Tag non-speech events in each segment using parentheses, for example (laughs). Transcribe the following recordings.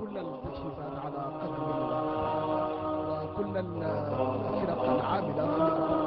كل المكتشفات على قدر وكل الفرق العامله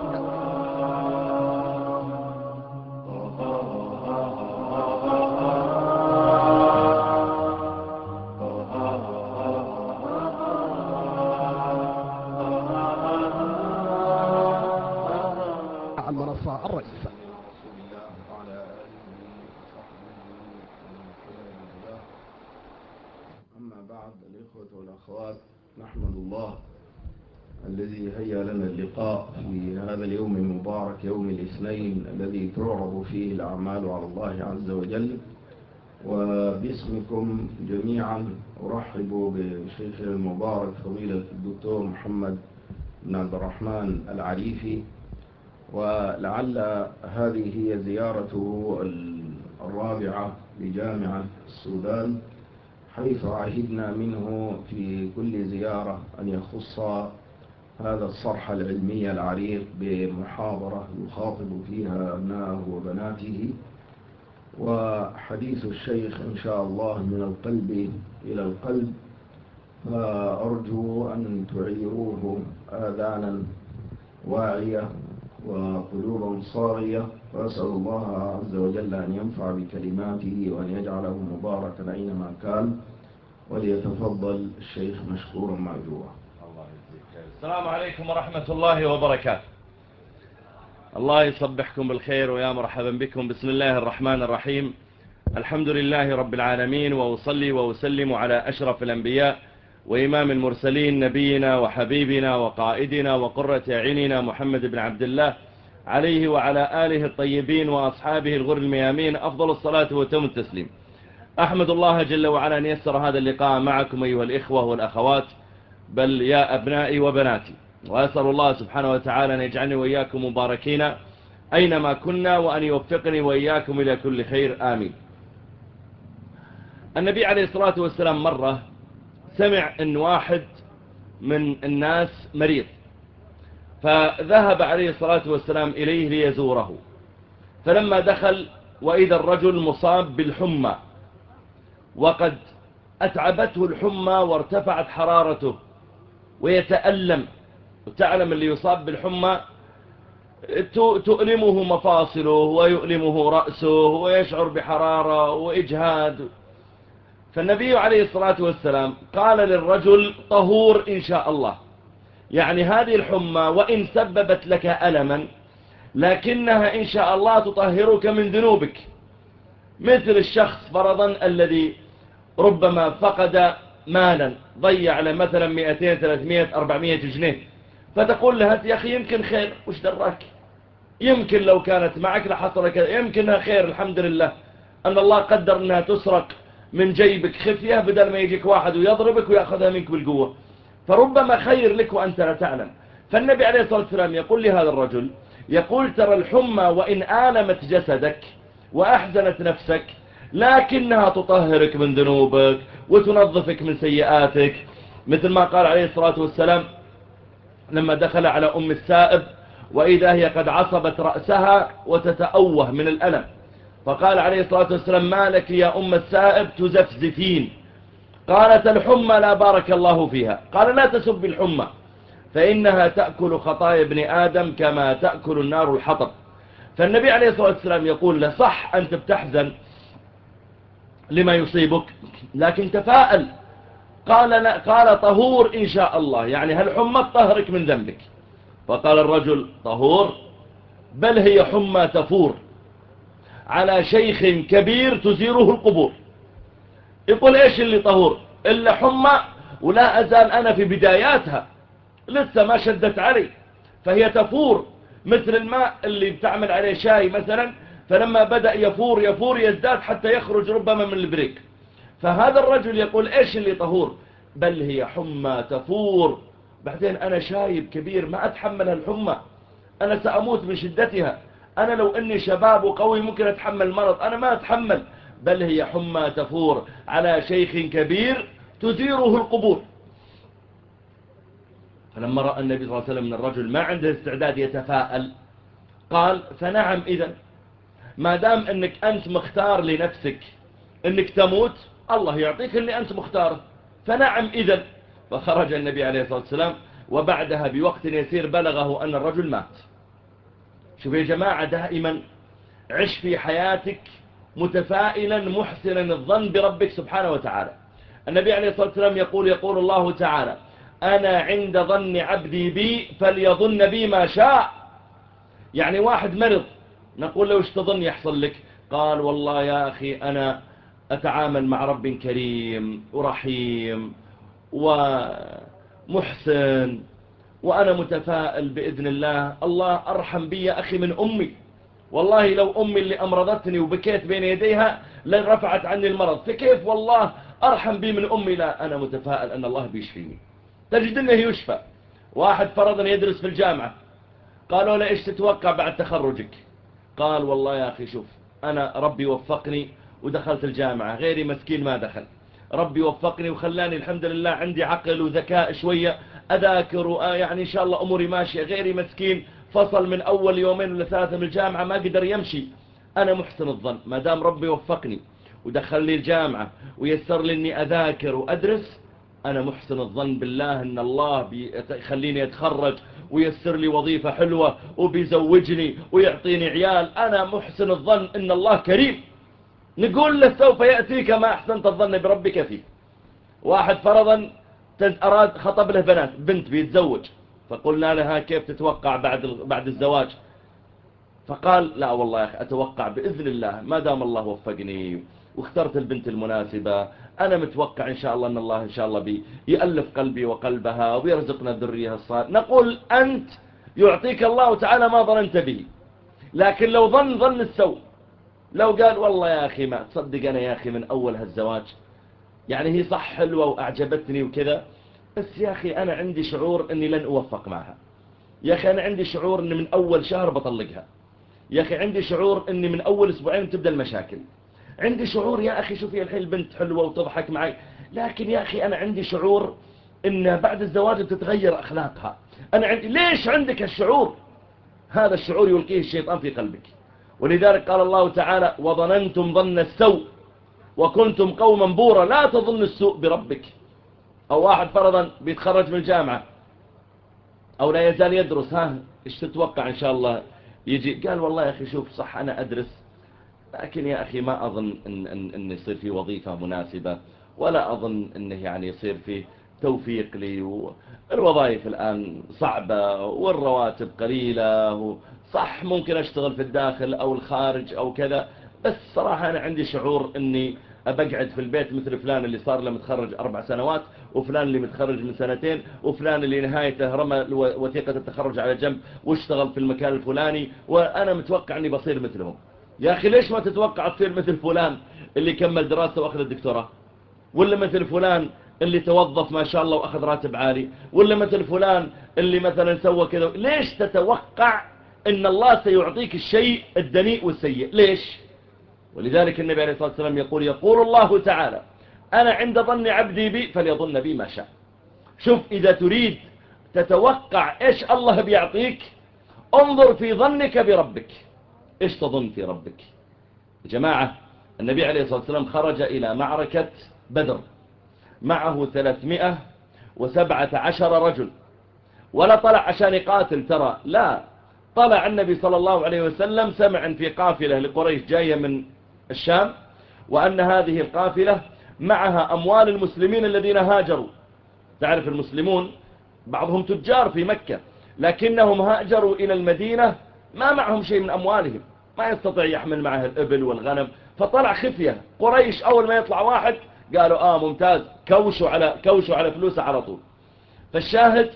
الاثنين الذي تعرض فيه الأعمال على الله عز وجل وباسمكم جميعا أرحب بشيخ المبارك فضيلة الدكتور محمد بن عبد الرحمن العريفي. ولعل هذه هي زيارته الرابعة لجامعة السودان حيث عهدنا منه في كل زيارة أن يخص هذا الصرح العلمي العريق بمحاضرة يخاطب فيها أبناه وبناته وحديث الشيخ إن شاء الله من القلب إلى القلب. فأرجو أن تعيروه آذانا واعية وقلوبا صاغية. وأسأل الله عز وجل أن ينفع بكلماته وأن يجعله مباركا أينما كان وليتفضل الشيخ مشكورا معجورا السلام عليكم ورحمة الله وبركاته. الله يصبحكم بالخير ويا مرحبا بكم. بسم الله الرحمن الرحيم. الحمد لله رب العالمين وأصلي وأسلم على أشرف الأنبياء وإمام المرسلين نبينا وحبيبنا وقائدنا وقرة عيننا محمد بن عبد الله عليه وعلى آله الطيبين وأصحابه الغر الميامين. أفضل الصلاة وتم التسليم. أحمد الله جل وعلا أن يسر هذا اللقاء معكم أيها الإخوة والأخوات. بل يا أبنائي وبناتي. وأسأل الله سبحانه وتعالى أن يجعلني وإياكم مباركين أينما كنا وأن يوفقني وإياكم إلى كل خير. آمين. النبي عليه الصلاة والسلام مرة سمع أن واحد من الناس مريض فذهب عليه الصلاة والسلام إليه ليزوره. فلما دخل وإذا الرجل مصاب بالحمى وقد أتعبته الحمى وارتفعت حرارته. ويتألم وتعلم اللي يصاب بالحمى تؤلمه مفاصله ويؤلمه رأسه ويشعر بحرارة وإجهاد. فالنبي عليه الصلاة والسلام قال للرجل طهور إن شاء الله. يعني هذه الحمى وإن سببت لك ألما لكنها إن شاء الله تطهرك من ذنوبك. مثل الشخص فرضا الذي ربما فقد مالا ضيع على مثلا 200 300 400 جنيه. فتقول لها يا أخي يمكن خير وش دراك؟ يمكن لو كانت معك لحصل كذا يمكنها خير الحمد لله. أن الله قدر أنها تسرق من جيبك خفية بدل ما يجيك واحد ويضربك ويأخذها منك بالقوة. فربما خير لك وأنت لا تعلم. فالنبي عليه الصلاة والسلام يقول لهذا الرجل يقول ترى الحمى وإن آلمت جسدك وأحزنت نفسك لكنها تطهرك من ذنوبك وتنظفك من سيئاتك. مثل ما قال عليه الصلاة والسلام لما دخل على أم السائب وإذا هي قد عصبت رأسها وتتأوه من الألم. فقال عليه الصلاة والسلام ما لك يا أم السائب تزفزفين؟ قالت الحمى لا بارك الله فيها. قال لا تسب الحمى فإنها تأكل خطايا ابن آدم كما تأكل النار الحطب. فالنبي عليه الصلاة والسلام يقول له صح أنت بتحزن لما يصيبك. لكن تفاءل. قال, قال طهور إن شاء الله. يعني هل حمى طهرك من ذنبك؟ فقال الرجل طهور بل هي حمى تفور. على شيخ كبير تزيره القبور. يقول إيش اللي طهور؟ إلا حمى ولا أزال أنا في بداياتها. لسه ما شدت علي. فهي تفور. مثل الماء اللي بتعمل عليه شاي مثلا فلما بدأ يفور يفور يزداد حتى يخرج ربما من البريك. فهذا الرجل يقول إيش اللي طهور؟ بل هي حمى تفور. بعدين أنا شايب كبير ما أتحمل الحمى. أنا سأموت من شدتها أنا لو إني شباب وقوي ممكن أتحمل مرض. أنا ما أتحمل. بل هي حمى تفور على شيخ كبير تثيره القبور. فلما رأى النبي صلى الله عليه وسلم من الرجل ما عنده استعداد يتفاءل قال فنعم إذن. ما دام انك انت مختار لنفسك انك تموت الله يعطيك اللي انت مختار. فنعم إذا فخرج النبي عليه الصلاة والسلام وبعدها بوقت يسير بلغه أن الرجل مات. شوف يا جماعة دائما عش في حياتك متفائلا محسنا الظن بربك سبحانه وتعالى. النبي عليه الصلاة والسلام يقول يقول الله تعالى أنا عند ظن عبدي بي فليظن بي ما شاء. يعني واحد مرض نقول لو استظن يحصل لك؟ قال والله يا أخي أنا أتعامل مع رب كريم ورحيم ومحسن وأنا متفائل بإذن الله. الله أرحم بي أخي من أمي. والله لو أمي اللي أمرضتني وبكيت بين يديها لن رفعت عني المرض. فكيف والله أرحم بي من أمي؟ لا أنا متفائل أن الله بيشفيني. تجد أنه يشفى. واحد فرضا يدرس في الجامعة. قالوا له إيش تتوقع بعد تخرجك؟ قال والله يا أخي شوف أنا ربي وفقني ودخلت الجامعة غيري مسكين ما دخل. ربي وفقني وخلاني الحمد لله عندي عقل وذكاء شوية أذاكر آه، يعني إن شاء الله أموري ماشية. غيري مسكين فصل من أول يومين ولا ثلاثة من الجامعة ما قدر يمشي. أنا محسن الظن ما دام ربي وفقني ودخل لي الجامعة ويسر لي أني أذاكر وأدرس أنا محسن الظن بالله أن الله بيخليني أتخرج ويسر لي وظيفة حلوة وبيزوجني ويعطيني عيال. أنا محسن الظن أن الله كريم. نقول له سوف يأتيك ما أحسنت الظن بربك فيه. واحد فرضا أراد خطب له بنات بنت بيتزوج. فقلنا لها كيف تتوقع بعد بعد الزواج؟ فقال لا والله يا أخي أتوقع بإذن الله ما دام الله وفقني. واخترت البنت المناسبة. أنا متوقع إن شاء الله أن الله إن شاء الله بيألف قلبي وقلبها ويرزقنا ذريها الصالح نقول أنت يعطيك الله تعالى ما ظننت به. لكن لو ظن ظن السوء. لو قال والله يا أخي ما تصدق أنا يا أخي من أول هالزواج. يعني هي صح حلوة وأعجبتني وكذا. بس يا أخي أنا عندي شعور أني لن أوفق معها. يا أخي أنا عندي شعور أني من أول شهر بطلقها. يا أخي عندي شعور أني من أول أسبوعين تبدأ المشاكل. عندي شعور يا أخي شوفي الحين البنت حلوة وتضحك معي. لكن يا أخي أنا عندي شعور إن بعد الزواج بتتغير أخلاقها. أنا عندي ليش عندك الشعور هذا الشعور يلقيه الشيطان في قلبك. ولذلك قال الله تعالى وظننتم ظن السوء وكنتم قوما بورا. لا تظن السوء بربك. أو واحد فرضا بيتخرج من الجامعة أو لا يزال يدرس. ها إيش تتوقع إن شاء الله يجي؟ قال والله يا أخي شوف صح أنا أدرس. لكن يا أخي ما أظن أن, أن, أن يصير في وظيفة مناسبة ولا أظن أنه يعني يصير فيه توفيق لي والوظائف الآن صعبة والرواتب قليلة صح ممكن أشتغل في الداخل أو الخارج أو كذا بس صراحة أنا عندي شعور أني أبقعد في البيت مثل فلان اللي صار له متخرج أربع سنوات وفلان اللي متخرج من سنتين وفلان اللي نهايته رمى وثيقة التخرج على جنب واشتغل في المكان الفلاني وأنا متوقع أني بصير مثلهم. يا أخي ليش ما تتوقع تصير مثل فلان اللي كمل دراسة وأخذ الدكتوراه؟ ولا مثل فلان اللي توظف ما شاء الله وأخذ راتب عالي؟ ولا مثل فلان اللي مثلا سوى كذا؟ ليش تتوقع أن الله سيعطيك الشيء الدنيء والسيء؟ ليش؟ ولذلك النبي عليه الصلاة والسلام يقول يقول الله تعالى أنا عند ظن عبدي بي فليظن بي ما شاء. شوف إذا تريد تتوقع إيش الله بيعطيك انظر في ظنك بربك. إيش تظن في ربك. جماعة النبي عليه الصلاة والسلام خرج إلى معركة بدر. معه ثلاثمائة وسبعة عشر رجل. ولا طلع عشان يقاتل ترى. لا طلع النبي صلى الله عليه وسلم سمعا في قافلة لقريش جاية من الشام وأن هذه القافلة معها أموال المسلمين الذين هاجروا. تعرف المسلمون؟ بعضهم تجار في مكة لكنهم هاجروا إلى المدينة ما معهم شيء من أموالهم. ما يستطيع يحمل معه الإبل والغنم. فطلع خفية. قريش أول ما يطلع واحد قالوا آه ممتاز. كوشوا على, كوشوا على فلوسه على طول. فالشاهد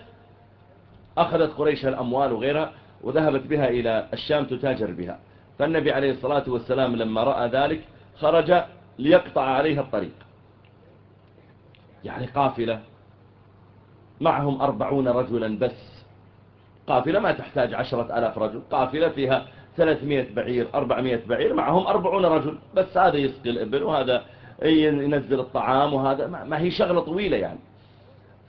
أخذت قريش الأموال وغيرها وذهبت بها إلى الشام تتاجر بها. فالنبي عليه الصلاة والسلام لما رأى ذلك خرج ليقطع عليها الطريق. يعني قافلة. معهم أربعون رجلا بس. قافلة ما تحتاج عشرة ألاف رجل قافلة فيها ثلاثمائة بعير أربعمائة بعير معهم أربعون رجل بس هذا يسقي الإبل وهذا ينزل الطعام وهذا ما هي شغلة طويلة يعني.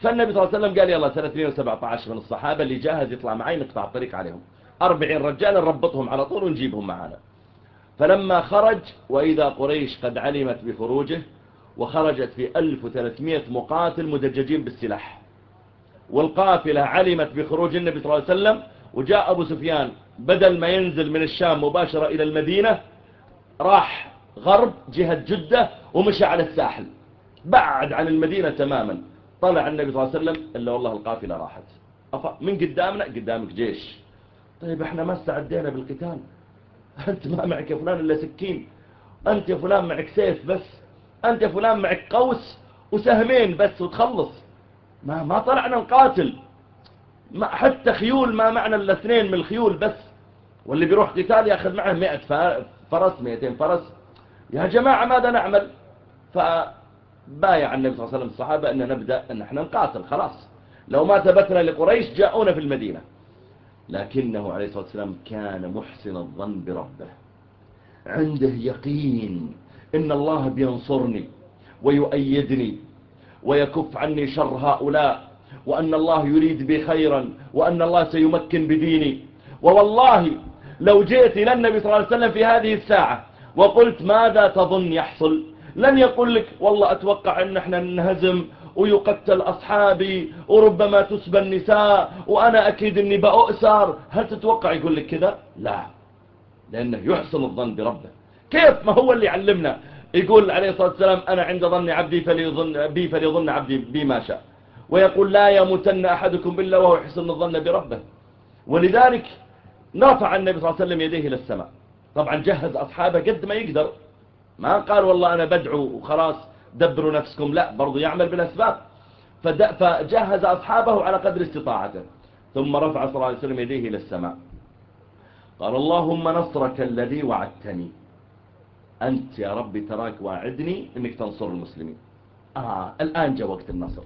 فالنبي صلى الله عليه وسلم قال يلا 317 من الصحابة اللي جاهز يطلع معي نقطع الطريق عليهم. 40 رجال نربطهم على طول ونجيبهم معنا. فلما خرج وإذا قريش قد علمت بخروجه وخرجت في 1300 مقاتل مدججين بالسلاح. والقافلة علمت بخروج النبي صلى الله عليه وسلم وجاء أبو سفيان بدل ما ينزل من الشام مباشرة إلى المدينة راح غرب جهة جدة ومشى على الساحل. بعد عن المدينة تماما. طلع النبي صلى الله عليه وسلم إلا والله القافلة راحت. من قدامنا؟ قدامك جيش. طيب إحنا ما استعدينا بالقتال. أنت ما معك يا فلان إلا سكين. أنت يا فلان معك سيف بس. أنت يا فلان معك قوس وسهمين بس وتخلص. ما, ما طلعنا نقاتل ما حتى خيول ما معنى الاثنين من الخيول بس. واللي بيروح قتال ياخذ معه 100 فرس 200 فرس. يا جماعة ماذا نعمل؟ فبايع النبي صلى الله عليه وسلم الصحابة أن نبدأ أن إحنا نقاتل خلاص. لو ما ثبتنا لقريش جاءونا في المدينة. لكنه عليه الصلاة والسلام كان محسن الظن بربه. عنده يقين إن الله بينصرني ويؤيدني ويكف عني شر هؤلاء وأن الله يريد بي خيرا وأن الله سيمكن بديني. ووالله لو جئت إلى النبي صلى الله عليه وسلم في هذه الساعة وقلت ماذا تظن يحصل؟ لن يقول لك والله أتوقع أن إحنا ننهزم ويقتل أصحابي وربما تسبى النساء وأنا أكيد أني بأؤسر. هل تتوقع يقول لك كذا؟ لا لأنه يحسن الظن بربه. كيف؟ ما هو اللي علمنا. يقول عليه الصلاة والسلام أنا عند ظن عبدي فليظن بي فليظن عبدي بما شاء. ويقول لا يموتن أحدكم إلا وهو يحسن الظن بربه. ولذلك رفع النبي صلى الله عليه وسلم يديه إلى السماء. طبعا جهز أصحابه قد ما يقدر. ما قال والله أنا بدعو وخلاص دبروا نفسكم. لا برضو يعمل بالأسباب. فجهز أصحابه على قدر استطاعته. ثم رفع صلى الله عليه وسلم يديه إلى السماء. قال اللهم نصرك الذي وعدتني. أنت يا ربي تراك واعدني أنك تنصر المسلمين. آه الآن جاء وقت النصر.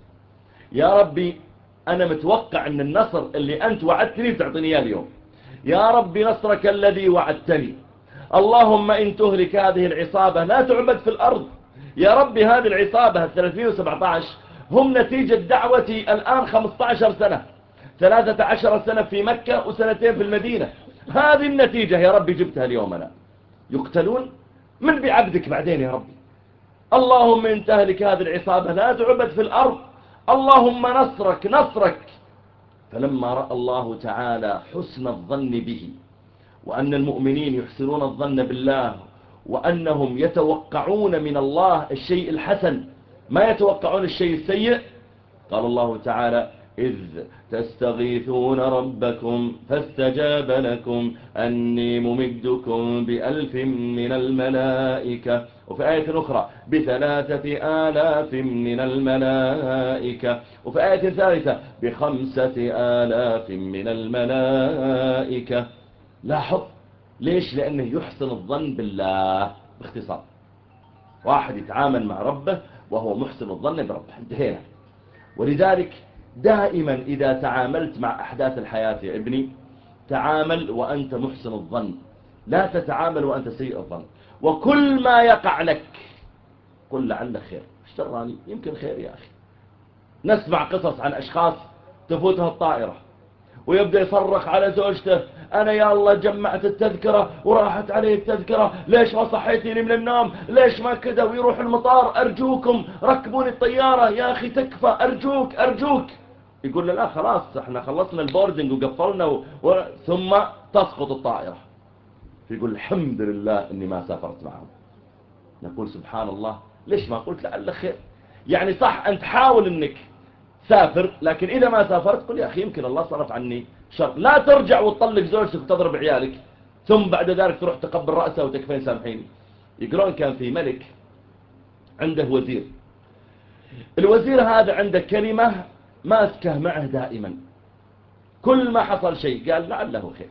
يا ربي أنا متوقع أن النصر اللي أنت وعدتني تعطيني إياه اليوم. يا ربي نصرك الذي وعدتني. اللهم إن تهلك هذه العصابة لا تعبد في الأرض. يا ربي هذه العصابة 317 هم نتيجة دعوتي الآن 15 سنة. 13 سنة في مكة وسنتين في المدينة. هذه النتيجة يا ربي جبتها اليوم أنا. يقتلون؟ من بعبدك بعدين يا ربي. اللهم إن تهلك هذه العصابة لا تعبد في الأرض. اللهم نصرك نصرك. فلما رأى الله تعالى حسن الظن به وأن المؤمنين يحسنون الظن بالله وأنهم يتوقعون من الله الشيء الحسن ما يتوقعون الشيء السيء قال الله تعالى إذ تستغيثون ربكم فاستجاب لكم أني ممدكم بألف من الملائكة. وفي آية أخرى بثلاثة آلاف من الملائكة. وفي آية ثالثة بخمسة آلاف من الملائكة. لاحظ ليش؟ لأنه يحسن الظن بالله باختصار. واحد يتعامل مع ربه وهو محسن الظن بربه. انتهينا. ولذلك دائما إذا تعاملت مع أحداث الحياة يا ابني تعامل وأنت محسن الظن. لا تتعامل وأنت سيء الظن. وكل ما يقع لك قل لعل خير. اشتراني يمكن خير يا أخي. نسمع قصص عن أشخاص تفوتها الطائرة ويبدأ يصرخ على زوجته أنا يا الله جمعت التذكرة وراحت علي التذكرة. ليش ما صحيتني من النوم؟ ليش ما كذا ويروح المطار؟ أرجوكم ركبوني الطيارة. يا أخي تكفى. أرجوك أرجوك. يقول له لا خلاص إحنا خلصنا البوردنج وقفلنا و... و... ثم تسقط الطائرة. يقول الحمد لله إني ما سافرت معهم. نقول سبحان الله. ليش ما قلت لعل خير؟ يعني صح أنت حاول إنك سافر لكن إذا ما سافرت قل يا أخي يمكن الله صرف عني. شرط لا ترجع وتطلق زوجتك وتضرب عيالك ثم بعد ذلك تروح تقبل رأسه وتكفين سامحيني. يقرون كان في ملك عنده وزير. الوزير هذا عنده كلمة ماسكة معه دائما. كل ما حصل شيء قال لعله خير.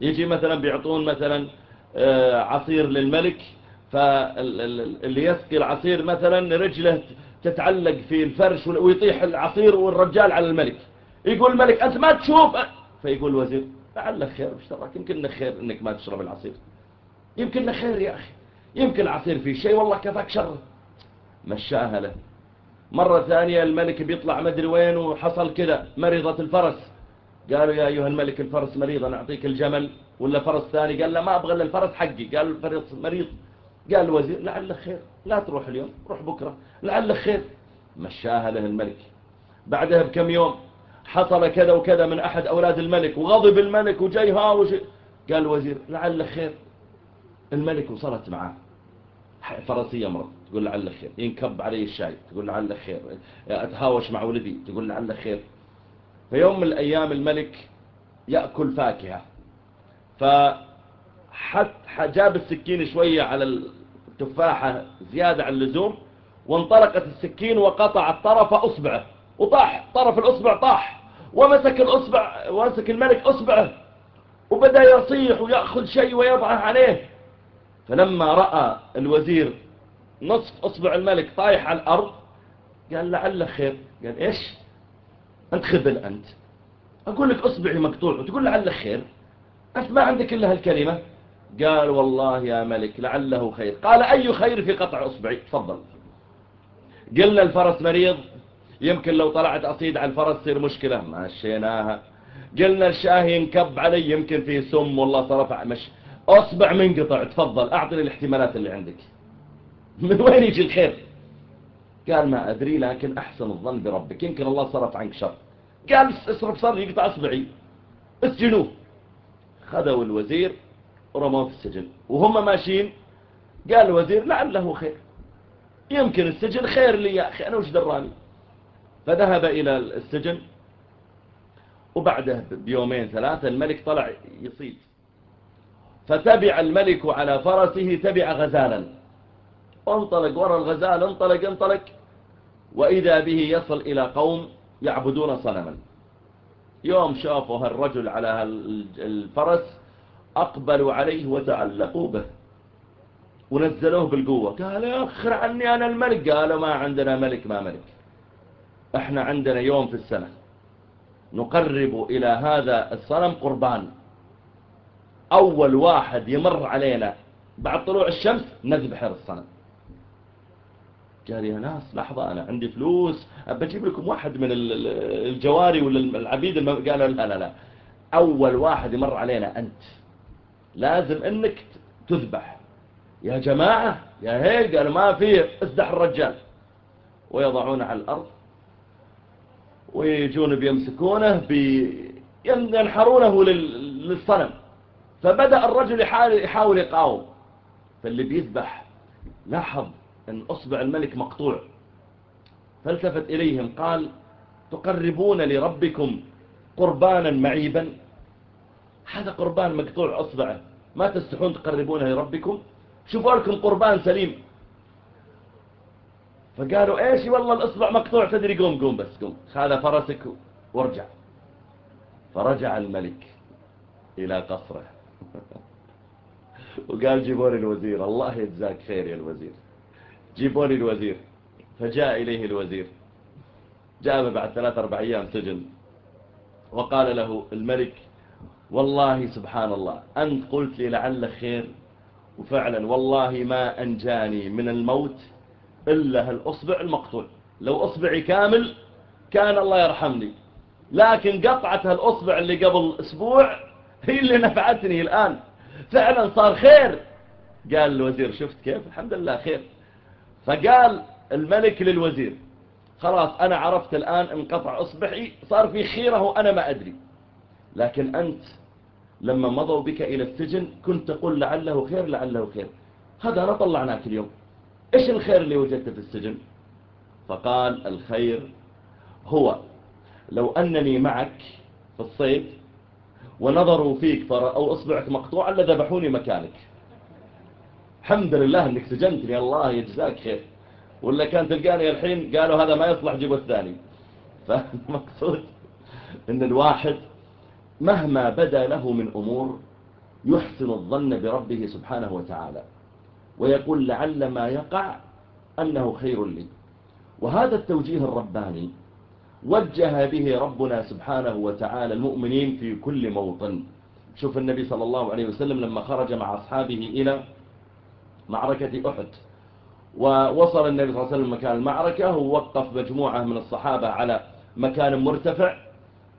يجي مثلا بيعطون مثلا آه، عصير للملك فاللي يسقي العصير مثلا رجله تتعلق في الفرش ويطيح العصير والرجال على الملك. يقول الملك أنت ما تشوف؟ فيقول الوزير لعلك خير مش يمكن لك خير أنك ما تشرب العصير. يمكن لك خير يا أخي. يمكن العصير فيه شيء والله كفاك شر. مشاها له. مرة ثانية الملك بيطلع مدري وين وحصل كده مريضة الفرس. قالوا يا أيها الملك الفرس مريضة نعطيك الجمل. ولا فرس ثاني؟ قال لا ما أبغى الفرس حقي. قال الفرس مريض. قال الوزير لعلك خير. لا تروح اليوم روح بكرة. لعلك خير. مشاها له الملك. بعدها بكم يوم حصل كذا وكذا من أحد أولاد الملك وغضب الملك وجاي هاوش قال الوزير لعل خير. الملك وصلت معاه. فرنسية مرض تقول لعل خير. ينكب علي الشاي تقول لعل خير. أتهاوش مع ولدي تقول لعل خير. في يوم من الأيام الملك يأكل فاكهة. فحت جاب السكين شوية على التفاحة زيادة عن اللزوم وانطلقت السكين وقطع الطرف أصبعه وطاح طرف الأصبع طاح. ومسك الأصبع ومسك الملك أصبعه وبدأ يصيح ويأخذ شيء ويضعه عليه. فلما رأى الوزير نصف أصبع الملك طايح على الأرض قال لعله خير. قال إيش؟ أنت خبل أنت. أقول لك أصبعي مقطوع وتقول لعله خير. أنت ما عندك إلا هالكلمة. قال والله يا ملك لعله خير. قال أي خير في قطع أصبعي؟ تفضل. قلنا الفرس مريض. يمكن لو طلعت أصيد على الفرس تصير مشكلة. مشيناها قلنا الشاهي ينكب علي يمكن فيه سم والله صرف مش. أصبع منقطع تفضل أعطني الاحتمالات اللي عندك. من وين يجي الخير؟ قال ما أدري لكن أحسن الظن بربك. يمكن الله صرف عنك شر. قال اصرف صر يقطع أصبعي. اسجنوه. خذوا الوزير ورموه في السجن. وهم ماشيين. قال الوزير لعله خير. يمكن السجن خير لي يا أخي أنا وش دراني؟ فذهب إلى السجن. وبعده بيومين ثلاثة الملك طلع يصيد. فتبع الملك على فرسه تبع غزالا. انطلق وراء الغزال انطلق انطلق. وإذا به يصل إلى قوم يعبدون صنما. يوم شافوا هالرجل على الفرس أقبلوا عليه وتعلقوا به. ونزلوه بالقوة. قال يا أخر عني أنا الملك. قالوا ما عندنا ملك ما ملك. إحنا عندنا يوم في السنة. نقرب إلى هذا الصنم قربان. أول واحد يمر علينا بعد طلوع الشمس نذبح الصنم. قال يا ناس لحظة أنا عندي فلوس. بجيب لكم واحد من الجواري ولا العبيد قال لا لا لا. أول واحد يمر علينا أنت. لازم أنك تذبح. يا جماعة يا هيل قال ما فيه ازدح الرجال. ويضعون على الأرض. ويجون بيمسكونه بينحرونه للصنم. فبدأ الرجل يحاول يقاوم. فاللي بيذبح لاحظ أن أصبع الملك مقطوع. فالتفت إليهم قال تقربون لربكم قربانا معيبا. هذا قربان مقطوع أصبعه. ما تستحون تقربونه لربكم؟ شوفوا لكم قربان سليم. فقالوا إيش والله الأصبع مقطوع تدري قوم قوم بس قوم. هذا فرسك وارجع. فرجع الملك إلى قصره. (laughs) وقال جيبوني الوزير الله يجزاك خير يا الوزير. جيبوني الوزير. فجاء إليه الوزير. جاء بعد ثلاث أربع أيام سجن. وقال له الملك والله سبحان الله أنت قلت لي لعل خير. وفعلا والله ما أنجاني من الموت إلا هالأصبع المقطوع لو أصبعي كامل كان الله يرحمني. لكن قطعة هالأصبع اللي قبل أسبوع هي اللي نفعتني الآن. فعلا صار خير. قال الوزير شفت كيف؟ الحمد لله خير. فقال الملك للوزير خلاص أنا عرفت الآن انقطع أصبعي صار في خيرة وأنا ما أدري. لكن أنت لما مضوا بك إلى السجن كنت تقول لعله خير لعله خير. هذا أنا طلعناك اليوم. إيش الخير اللي وجدته في السجن؟ فقال الخير هو لو أنني معك في الصيد ونظروا فيك فرأوا أصبعك مقطوعا لذبحوني مكانك. الحمد لله أنك سجنتني الله يجزاك خير. ولا كان تلقاني الحين قالوا هذا ما يصلح جيبوا الثاني. (laughs) فالمقصود أن الواحد مهما بدا له من أمور يحسن الظن بربه سبحانه وتعالى. ويقول لعل ما يقع أنه خير لي. وهذا التوجيه الرباني وجه به ربنا سبحانه وتعالى المؤمنين في كل موطن. شوف النبي صلى الله عليه وسلم لما خرج مع أصحابه إلى معركة أحد ووصل النبي صلى الله عليه وسلم مكان المعركة ووقف مجموعة من الصحابة على مكان مرتفع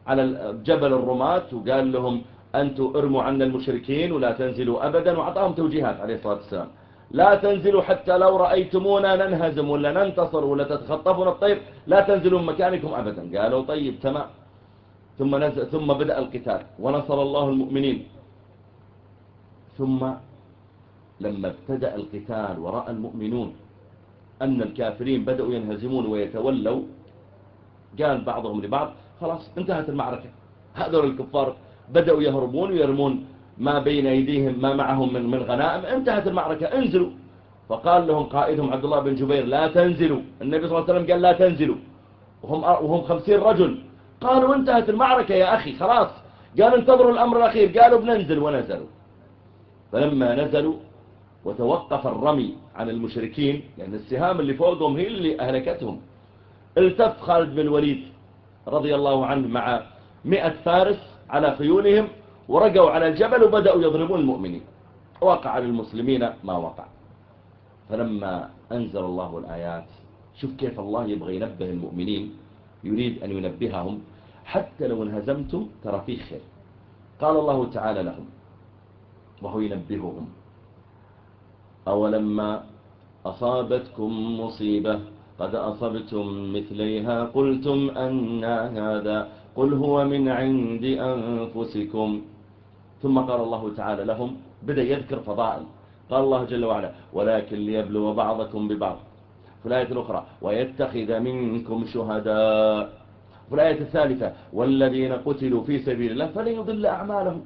على جبل الرمات وقال لهم أنتوا أرموا عنا المشركين ولا تنزلوا أبدا وعطاهم توجيهات عليه الصلاة والسلام. لا تنزلوا حتى لو رأيتمونا ننهزم ولا ننتصر ولا تتخطفنا الطير. لا تنزلوا من مكانكم أبدا. قالوا طيب تمام. ثم, نزل ثم بدأ القتال. ونصر الله المؤمنين. ثم لما ابتدأ القتال ورأى المؤمنون أن الكافرين بدأوا ينهزمون ويتولوا قال بعضهم لبعض خلاص انتهت المعركة. هذول الكفار بدأوا يهربون ويرمون. ما بين أيديهم ما معهم من, من غنائم. انتهت المعركة انزلوا. فقال لهم قائدهم عبد الله بن جبير لا تنزلوا. النبي صلى الله عليه وسلم قال لا تنزلوا. وهم, وهم خمسين رجل. قالوا انتهت المعركة يا أخي خلاص. قالوا انتظروا الأمر الأخير. قالوا بننزل ونزلوا. فلما نزلوا وتوقف الرمي عن المشركين لأن السهام اللي فوقهم هي اللي أهلكتهم. التف خالد بن الوليد رضي الله عنه مع مئة فارس على خيولهم. ورجعوا على الجبل وبدأوا يضربون المؤمنين. وقع للمسلمين ما وقع. فلما أنزل الله الآيات شوف كيف الله يبغى ينبه المؤمنين يريد أن ينبههم. حتى لو انهزمتم ترى فيه خير. قال الله تعالى لهم وهو ينبههم. أولما أصابتكم مصيبة قد أصبتم مثليها قلتم أنا هذا قل هو من عند أنفسكم. ثم قال الله تعالى لهم بدأ يذكر فضائل. قال الله جل وعلا ولكن ليبلو بعضكم ببعض. في الآية الأخرى ويتخذ منكم شهداء. في الآية الثالثة والذين قتلوا في سبيل الله فلن يضل أعمالهم.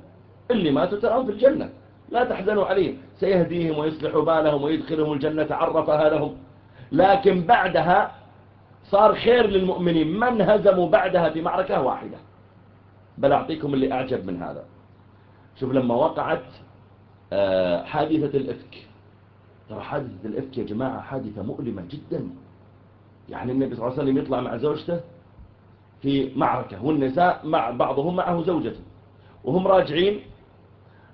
اللي ماتوا ترون في الجنة. لا تحزنوا عليهم. سيهديهم ويصلح بالهم ويدخلهم الجنة عرفها لهم. لكن بعدها صار خير للمؤمنين. من هزموا بعدها في معركة واحدة؟ بل أعطيكم اللي أعجب من هذا. شوف لما وقعت آه، حادثة الإفك. ترى حادثة الإفك يا جماعة حادثة مؤلمة جدا. يعني النبي صلى الله عليه وسلم يطلع مع زوجته في معركة والنساء مع بعضهم معه زوجته وهم راجعين.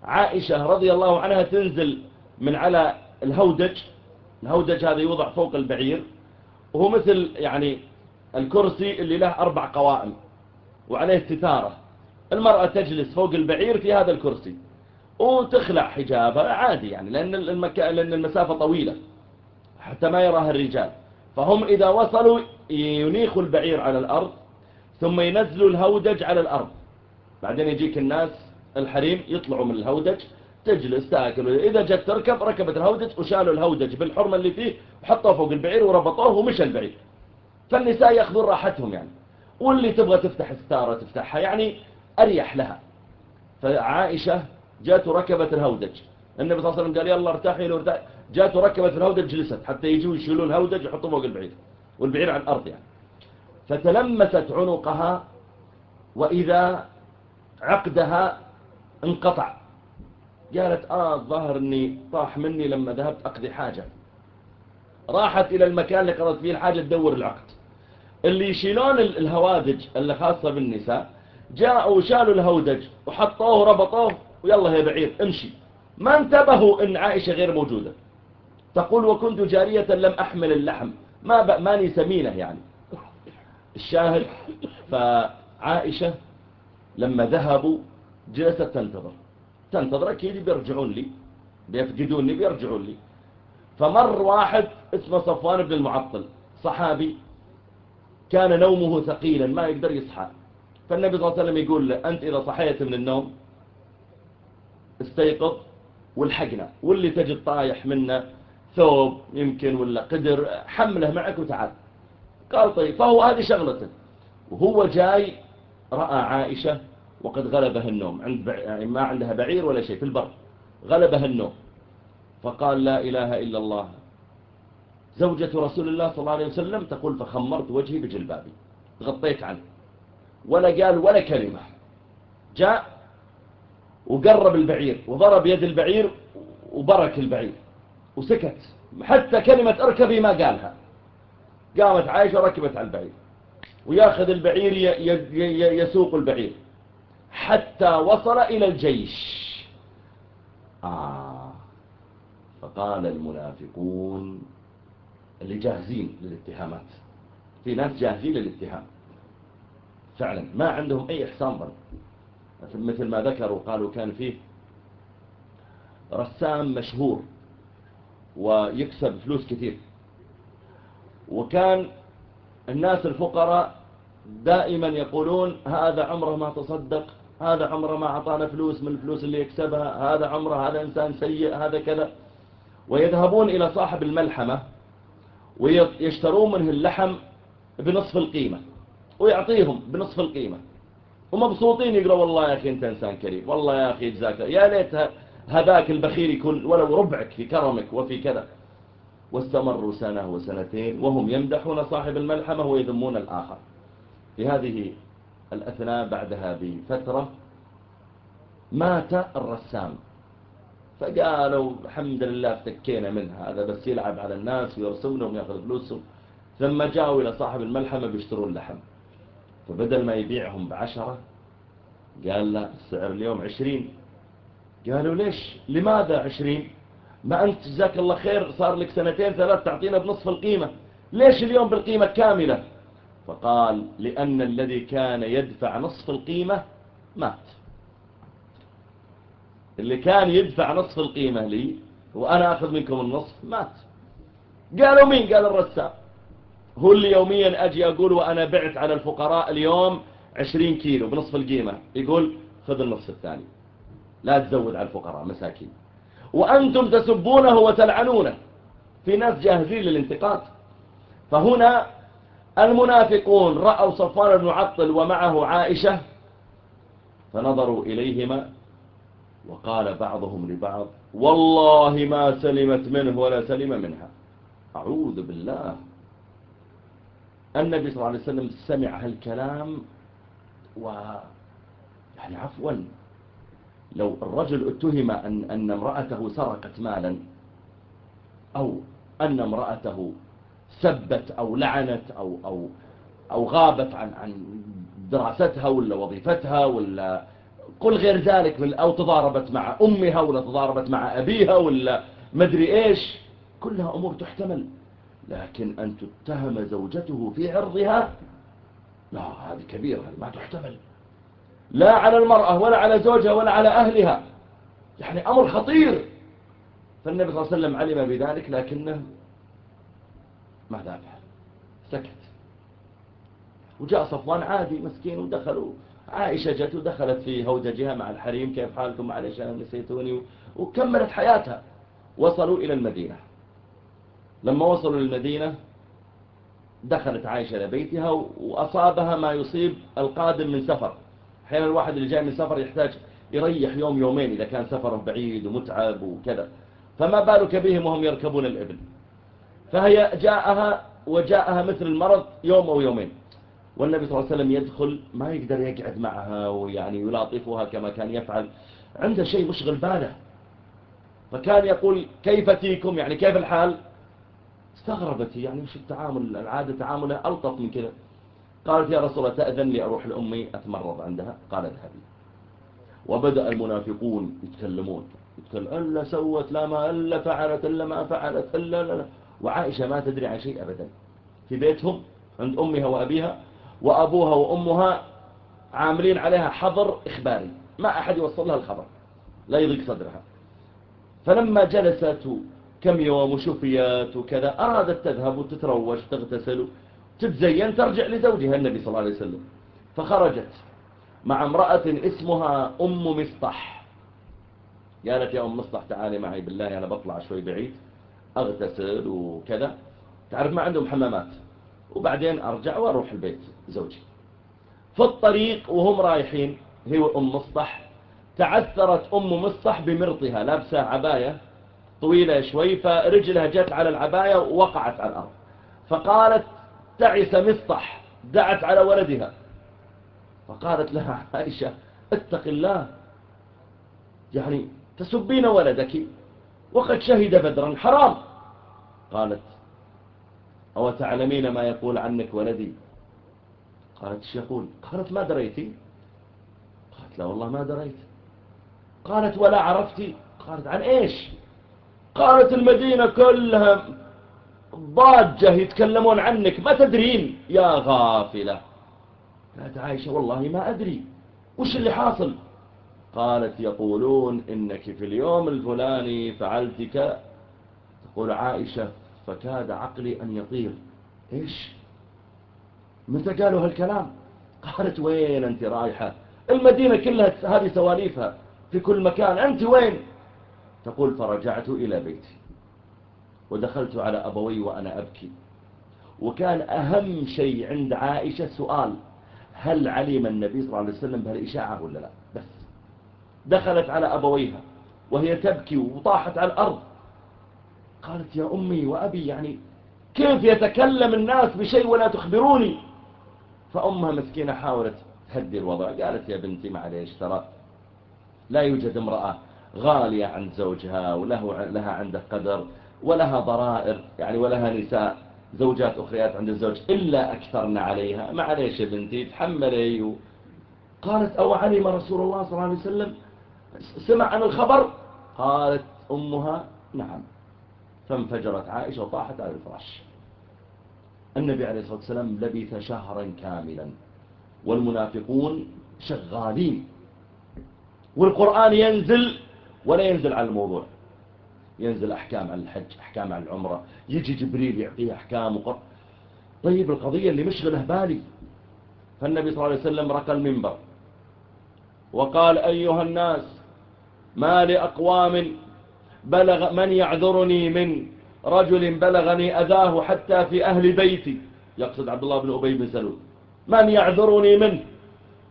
عائشة رضي الله عنها تنزل من على الهودج. الهودج هذا يوضع فوق البعير. وهو مثل يعني الكرسي اللي له أربع قوائم وعليه ستارة. المرأة تجلس فوق البعير في هذا الكرسي. وتخلع حجابها عادي يعني لأن, المك... لأن المسافة طويلة حتى ما يراها الرجال. فهم إذا وصلوا ينيخوا البعير على الأرض ثم ينزلوا الهودج على الأرض. بعدين يجيك الناس الحريم يطلعوا من الهودج تجلس تاكل. إذا جت تركب ركبت الهودج وشالوا الهودج بالحرمة اللي فيه وحطوه فوق البعير وربطوه ومشى البعير. فالنساء يأخذون راحتهم يعني. واللي تبغى تفتح ستارة تفتحها يعني أريح لها. فعائشة جاءت ركبت الهودج. النبي صلى الله عليه وسلم قال يلا ارتاحي ارتاحي جاءت ركبت الهودج جلست. حتى يجوا يشيلون الهودج ويحطوا فوق البعير. والبعير على الأرض يعني. فتلمست عنقها وإذا عقدها انقطع. قالت آه ظهرني أني طاح مني لما ذهبت أقضي حاجة. راحت إلى المكان اللي قضت فيه الحاجة تدور العقد. اللي يشيلون الهوادج اللي خاصة بالنساء جاءوا شالوا الهودج وحطوه ربطوه ويلا يا بعير امشي. ما انتبهوا إن عائشة غير موجودة. تقول وكنت جارية لم أحمل اللحم. ما ماني سمينة يعني. الشاهد فعائشة لما ذهبوا جلست تنتظر. تنتظر أكيد بيرجعون لي. بيفقدوني بيرجعون لي. فمر واحد اسمه صفوان بن المعطل صحابي كان نومه ثقيلا ما يقدر يصحى. فالنبي صلى الله عليه وسلم يقول له أنت إذا صحيت من النوم استيقظ والحقنا واللي تجد طايح منه ثوب يمكن ولا قدر حمله معك وتعال. قال طيب فهو هذه شغلته. وهو جاي رأى عائشة وقد غلبها النوم. عند يعني ما عندها بعير ولا شيء في البر. غلبها النوم. فقال لا إله إلا الله. زوجة رسول الله صلى الله عليه وسلم تقول فخمرت وجهي بجلبابي. غطيت عنه. ولا قال ولا كلمة. جاء وقرب البعير وضرب يد البعير وبرك البعير وسكت. حتى كلمة اركبي ما قالها. قامت عائشة ركبت على البعير وياخذ البعير يسوق البعير حتى وصل إلى الجيش. آه. فقال المنافقون اللي جاهزين للاتهامات. في ناس جاهزين للاتهام. فعلا. ما عندهم أي إحسان ظن مثل ما ذكروا قالوا كان فيه رسام مشهور ويكسب فلوس كثير. وكان الناس الفقراء دائما يقولون هذا عمره ما تصدق هذا عمره ما أعطانا فلوس من الفلوس اللي يكسبها هذا عمره هذا إنسان سيء هذا كذا. ويذهبون إلى صاحب الملحمة ويشترون منه اللحم بنصف القيمة. ويعطيهم بنصف القيمة. ومبسوطين يقولوا والله يا أخي أنت إنسان كريم والله يا أخي جزاك يا ليت هذاك البخيل يكون ولو ربعك في كرمك وفي كذا. واستمروا سنة وسنتين وهم يمدحون صاحب الملحمة ويذمون الآخر. في هذه الأثناء بعدها بفترة مات الرسام. فقالوا الحمد لله افتكينا منها. هذا بس يلعب على الناس ويرسم لهم ياخذ فلوسهم. ثم جاءوا إلى صاحب الملحمة بيشترون لحم. فبدل ما يبيعهم بعشرة قال لا السعر اليوم عشرين. قالوا ليش؟ لماذا عشرين؟ ما أنت جزاك الله خير صار لك سنتين ثلاث تعطينا بنصف القيمة. ليش اليوم بالقيمة كاملة؟ فقال لأن الذي كان يدفع نصف القيمة مات. اللي كان يدفع نصف القيمة لي وأنا أخذ منكم النصف مات. قالوا مين؟ قال الرسام. هو اللي يوميا أجي أقول وأنا بعت على الفقراء اليوم 20 كيلو بنصف القيمة. يقول خذ النصف الثاني. لا تزود على الفقراء مساكين. وأنتم تسبونه وتلعنونه. في ناس جاهزين للانتقاد. فهنا المنافقون رأوا صفان بن عطل ومعه عائشة فنظروا إليهما وقال بعضهم لبعض والله ما سلمت منه ولا سلم منها. أعوذ بالله. النبي صلى الله عليه وسلم سمع هالكلام و يعني عفوا. لو الرجل اتهم أن, أن امرأته سرقت مالا أو أن امرأته سبت أو لعنت أو, أو, أو غابت عن, عن دراستها ولا وظيفتها ولا قل غير ذلك أو تضاربت مع أمها ولا تضاربت مع أبيها ولا مدري إيش. كلها أمور تحتمل. لكن أن تتهم زوجته في عرضها؟ لا هذه كبيرة ما تحتمل. لا على المرأة ولا على زوجها ولا على أهلها. يعني أمر خطير. فالنبي صلى الله عليه وسلم علم بذلك لكنه ماذا فعل سكت. وجاء صفوان عادي مسكين ودخلوا. عائشة جت ودخلت في هودجها مع الحريم كيف حالكم؟ معلش أنا نسيتوني. وكملت حياتها. وصلوا إلى المدينة. لما وصلوا للمدينة دخلت عائشة لبيتها وأصابها ما يصيب القادم من سفر. أحيانا الواحد اللي جاي من سفر يحتاج يريح يوم يومين إذا كان سفره بعيد ومتعب وكذا. فما بالك بهم وهم يركبون الإبل. فهي جاءها وجاءها مثل المرض يوم أو يومين. والنبي صلى الله عليه وسلم يدخل ما يقدر يقعد معها ويعني يلاطفها كما كان يفعل. عنده شيء مشغل باله فكان يقول كيف تيكم يعني كيف الحال؟ استغربت هي يعني وش التعامل العادة تعاملها ألطف من كذا قالت يا رسول الله تأذن لي أروح لأمي أتمرض عندها؟ قال اذهبي وبدأ المنافقون يتكلمون. يتكلم ألا سوت لا ما ألا فعلت ألا ما فعلت ألا لا لا. وعائشة ما تدري عن شيء أبدا. في بيتهم عند أمها وأبيها وأبوها وأمها عاملين عليها حظر إخباري. ما أحد يوصل لها الخبر لا يضيق صدرها. فلما جلست كم يوم شفيات وكذا أرادت تذهب وتتروش تغتسل تتزين ترجع لزوجها النبي صلى الله عليه وسلم. فخرجت مع امرأة اسمها أم مصطح. قالت يا أم مصطح تعالي معي بالله أنا بطلع شوي بعيد. أغتسل وكذا. تعرف ما عندهم حمامات. وبعدين أرجع وأروح البيت زوجي. في الطريق وهم رايحين هي وأم مصطح. تعثرت أم مصطح بمرطها لابسة عباية طويلة شوي فرجلها جت على العباية ووقعت على الأرض. فقالت تعس مصطح دعت على ولدها. فقالت لها عائشة اتق الله. يعني تسبين ولدك وقد شهد بدرا حرام. قالت أو تعلمين ما يقول عنك ولدي؟ قالت إيش يقول؟ قالت ما دريتي قالت لا والله ما دريت. قالت ولا عرفتي قالت عن إيش؟ قالت المدينة كلها ضاجة يتكلمون عنك ما تدرين؟ يا غافلة. قالت عائشة والله ما أدري. وش اللي حاصل؟ قالت يقولون إنك في اليوم الفلاني فعلتك. تقول عائشة فكاد عقلي أن يطير. إيش؟ متى قالوا هالكلام؟ قالت وين أنت رايحة؟ المدينة كلها هذه سواليفها في كل مكان. أنت وين؟ تقول فرجعت إلى بيتي. ودخلت على أبوي وأنا أبكي. وكان أهم شيء عند عائشة سؤال هل علم النبي صلى الله عليه وسلم بهالإشاعة ولا لا؟ بس. دخلت على أبويها وهي تبكي وطاحت على الأرض. قالت يا أمي وأبي يعني كيف يتكلم الناس بشيء ولا تخبروني؟ فأمها مسكينة حاولت تهدي الوضع. قالت يا بنتي معليش ترى لا يوجد امرأة غالية عند زوجها وله لها عنده قدر ولها ضرائر يعني ولها نساء زوجات أخريات عند الزوج إلا أكثرنا عليها. معليش يا بنتي تحملي. قالت أو علم رسول الله صلى الله عليه وسلم سمع عن الخبر؟ قالت أمها نعم. فانفجرت عائشة وطاحت على الفراش. النبي عليه الصلاة والسلام لبث شهرا كاملا والمنافقون شغالين. والقرآن ينزل ولا ينزل على الموضوع. ينزل أحكام عن الحج أحكام عن العمرة. يجي جبريل يعطيه أحكام وقر. طيب القضية اللي مشغله بالي فالنبي صلى الله عليه وسلم رقى المنبر. وقال أيها الناس ما لأقوام بلغ من يعذرني من رجل بلغني أذاه حتى في أهل بيتي. يقصد عبد الله بن أبي بن سلول. من يعذرني منه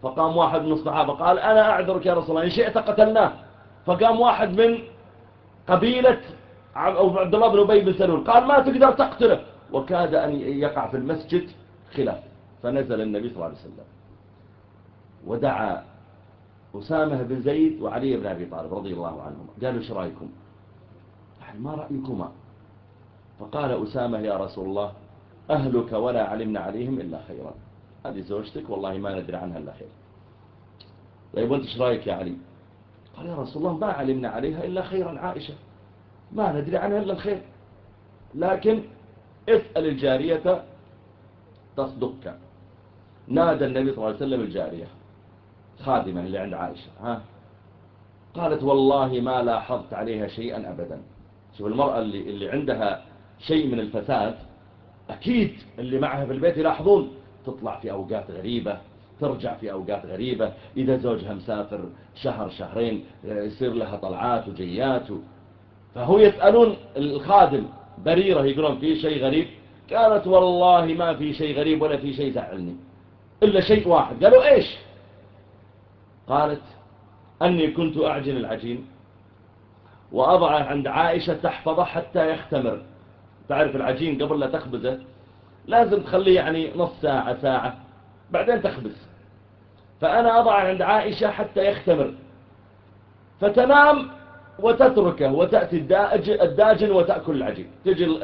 فقام واحد من الصحابة قال أنا أعذرك يا رسول الله إن شئت قتلناه. فقام واحد من قبيلة أو عبد الله بن أبي بن سلول. قال ما تقدر تقتله. وكاد أن يقع في المسجد خلاف. فنزل النبي صلى الله عليه وسلم. ودعا أسامة بن زيد وعلي بن أبي طالب رضي الله عنهما. قالوا إيش رأيكم؟ ما رأيكما. فقال أسامة يا رسول الله أهلك ولا علمنا عليهم إلا خيرا. هذه زوجتك والله ما ندري عنها إلا خير. طيب وأنت إيش رأيك يا علي؟ قال يا رسول الله ما علمنا عليها إلا خيرا عائشة ما ندري عنها إلا الخير. لكن اسأل الجارية تصدقك. نادى النبي صلى الله عليه وسلم الجارية. خادما اللي عند عائشة ها؟ قالت والله ما لاحظت عليها شيئا أبدا. شوف المرأة اللي, اللي عندها شيء من الفساد أكيد اللي معها في البيت يلاحظون تطلع في أوقات غريبة. ترجع في أوقات غريبة. إذا زوجها مسافر شهر شهرين يصير لها طلعات وجيات و... فهو يسألون الخادم بريرة يقولون في شيء غريب؟ قالت والله ما في شيء غريب ولا في شيء زعلني إلا شيء واحد. قالوا إيش؟ قالت أني كنت أعجن العجين وأضع عند عائشة تحفظه حتى يختمر. تعرف العجين قبل لا تخبزه لازم تخليه يعني نص ساعة ساعة. بعدين تخبز. فأنا أضع عند عائشة حتى يختمر فتنام وتتركه وتأتي الداجن وتأكل العجين. تجي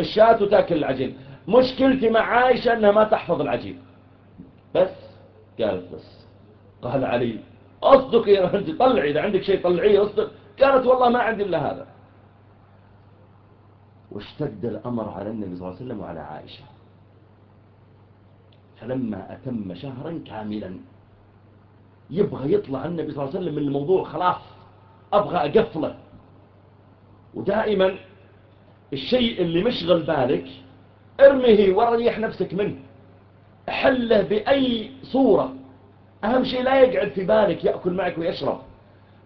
الشاة وتأكل العجين. مشكلتي مع عائشة أنها ما تحفظ العجين. بس قالت بس. قال علي أصدق يا بنتي طلعي إذا عندك شيء طلعيه أصدق. قالت والله ما عندي إلا هذا. واشتد الأمر على النبي صلى الله عليه وسلم وعلى عائشة. فلما أتم شهرا كاملا. يبغى يطلع النبي صلى الله عليه وسلم من الموضوع خلاص أبغى أقفله. ودائما الشيء اللي مشغل بالك ارمه وريح نفسك منه. حله بأي صورة. أهم شيء لا يقعد في بالك يأكل معك ويشرب.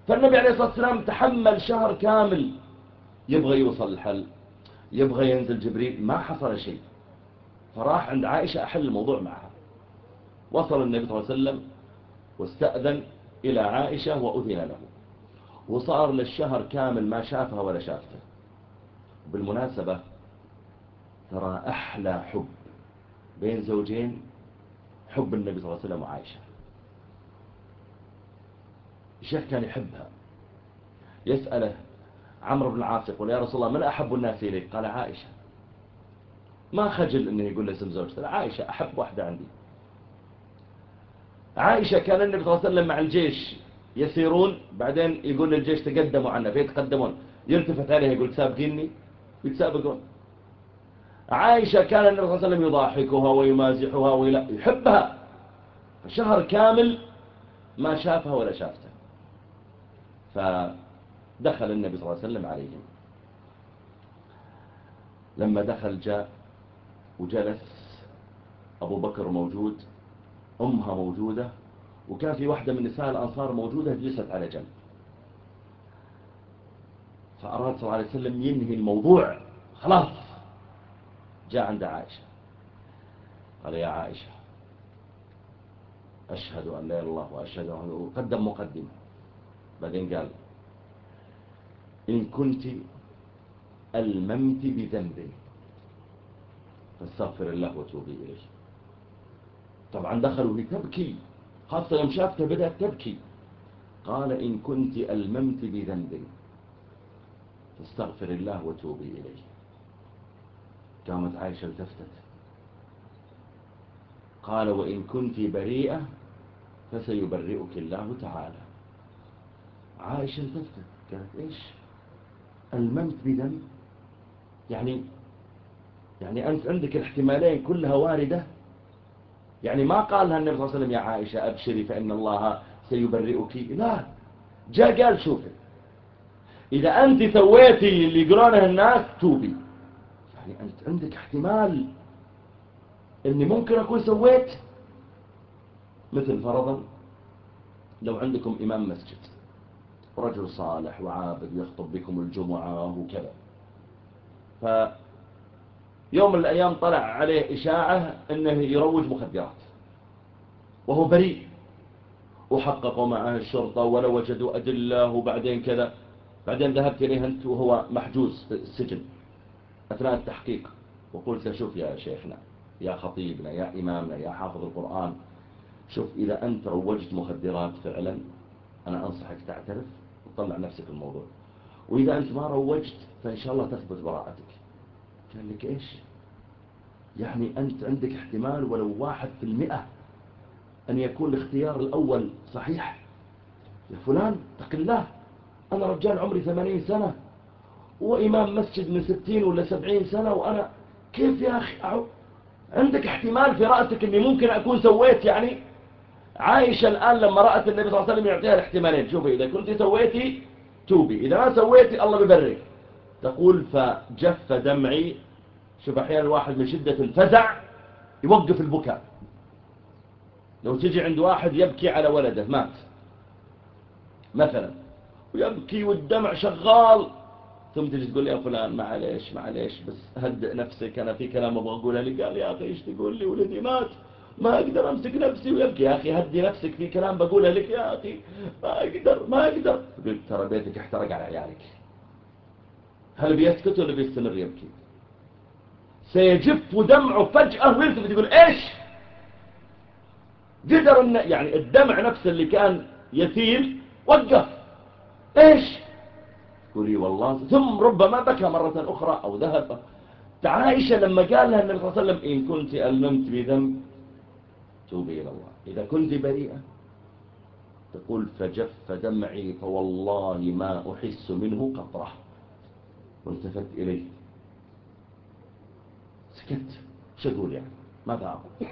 فالنبي عليه الصلاة والسلام تحمل شهر كامل. يبغى يوصل الحل يبغى ينزل جبريل. ما حصل شيء. فراح عند عائشة أحل الموضوع معها. وصل النبي صلى الله عليه وسلم واستأذن إلى عائشة وأذن له. وصار للشهر كامل ما شافها ولا شافته. بالمناسبة ترى أحلى حب بين زوجين حب النبي صلى الله عليه وسلم وعائشة. الشيخ كان يحبها. يسأله عمرو بن العاص يقول يا رسول الله من أحب الناس إليك؟ قال عائشة. ما خجل أنه يقول لي اسم زوجته عائشة أحب واحدة عندي. عائشة كان النبي صلى الله عليه وسلم مع الجيش يسيرون بعدين يقول للجيش تقدموا عنا فيتقدمون. يلتفت عليه يقول سابقيني؟ يتسابقون عائشة كان النبي صلى الله عليه وسلم يضاحكها ويمازحها ويلا يحبها. شهر كامل ما شافها ولا شافته. فدخل النبي صلى الله عليه وسلم عليهم. لما دخل جاء وجلس أبو بكر موجود. أمها موجودة وكان في واحدة من نساء الأنصار موجودة جلست على جنب. فأراد صلى الله عليه وسلم ينهي الموضوع. خلاص جاء عند عائشة. قال يا عائشة أشهد أن لا الله وأشهد أن قدم مقدمة. بعدين قال إن كنت ألممت بذنب فاستغفر الله وتوبي إليه طبعا دخلوا لتبكي. حتى يوم شافتها بدأت تبكي. قال إن كنت ألممت بذنب. فاستغفر الله وتوبي إليه. قامت عائشة التفتت. قال وإن كنت بريئة فسيبرئك الله تعالى. عائشة التفتت. قالت إيش؟ ألممت بذنب. يعني يعني أنت عندك الاحتمالين كلها واردة. يعني ما قال لها النبي صلى الله عليه وسلم يا عائشة أبشري فإن الله سيبرئك. لا. جاء قال شوفي. إذا أنت سويتي اللي يقرونه الناس توبي. يعني أنت عندك احتمال أني ممكن أكون سويت مثل فرضا لو عندكم إمام مسجد. رجل صالح وعابد يخطب بكم الجمعة وكذا. فأنت يوم من الأيام طلع عليه إشاعة أنه يروج مخدرات. وهو بريء. وحققوا معه الشرطة ولا وجدوا أدلة وبعدين كذا. بعدين ذهبت إليه أنت وهو محجوز في السجن. أثناء التحقيق. وقلت له شوف يا شيخنا يا خطيبنا يا إمامنا يا حافظ القرآن. شوف إذا أنت روجت مخدرات فعلا أنا أنصحك تعترف وطلع نفسك الموضوع. وإذا أنت ما روجت فإن شاء الله تثبت براءتك. يعني قال لك إيش يعني أنت عندك احتمال ولو واحد في المئة أن يكون الاختيار الأول صحيح. يا فلان اتق الله أنا رجال عمري ثمانين سنة وإمام مسجد من ستين ولا سبعين سنة وأنا كيف يا أخي؟ عندك احتمال في رأسك أني ممكن أكون سويت يعني؟ عائشة الآن لما رأت النبي صلى الله عليه وسلم يعطيها الاحتمالين شوفي إذا كنت سويتي توبي إذا ما سويتي الله بيبرئك تقول فجف دمعي شوف أحيانا الواحد من شدة الفزع يوقف البكاء. لو تجي عند واحد يبكي على ولده مات. مثلا. ويبكي والدمع شغال. ثم تجي تقول يا فلان معليش معليش بس هدئ نفسك أنا في كلام أبغى أقوله. لك قال يا أخي إيش تقول لي؟ ولدي مات. ما أقدر أمسك نفسي. ويبكي يا أخي هدي نفسك في كلام بقوله لك يا أخي. ما أقدر ما أقدر. قلت ترى بيتك احترق على عيالك. هل بيسكت ولا بيستمر يبكي؟ سيجف دمعه فجأة ويلتف يقول إيش؟ قدر ان يعني الدمع نفسه اللي كان يسيل وقف. إيش؟ قولي والله. ثم ربما بكى مرة أخرى أو ذهب. تعايشة لما قال لها النبي صلى الله عليه وسلم إن كنت ألممت بذنب توبي إلى الله. إذا كنت بريئة. تقول فجف دمعي فوالله ما أحس منه قطرة. والتفت إليه. سكت شو أقول يعني ماذا أقول؟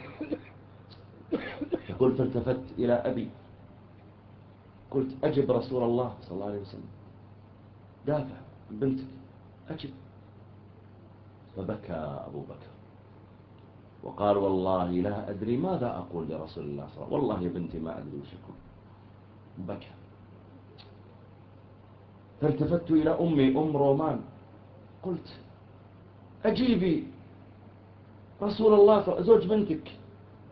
يقول فالتفت إلى أبي. قلت أجب رسول الله صلى الله عليه وسلم. دافع بنتك. أجب. فبكى أبو بكر. وقال والله لا أدري ماذا أقول لرسول الله صلى الله عليه وسلم. والله يا بنتي ما أدري وش أقول. بكى. فالتفت إلى أمي أم رومان. قلت أجيبي رسول الله زوج بنتك.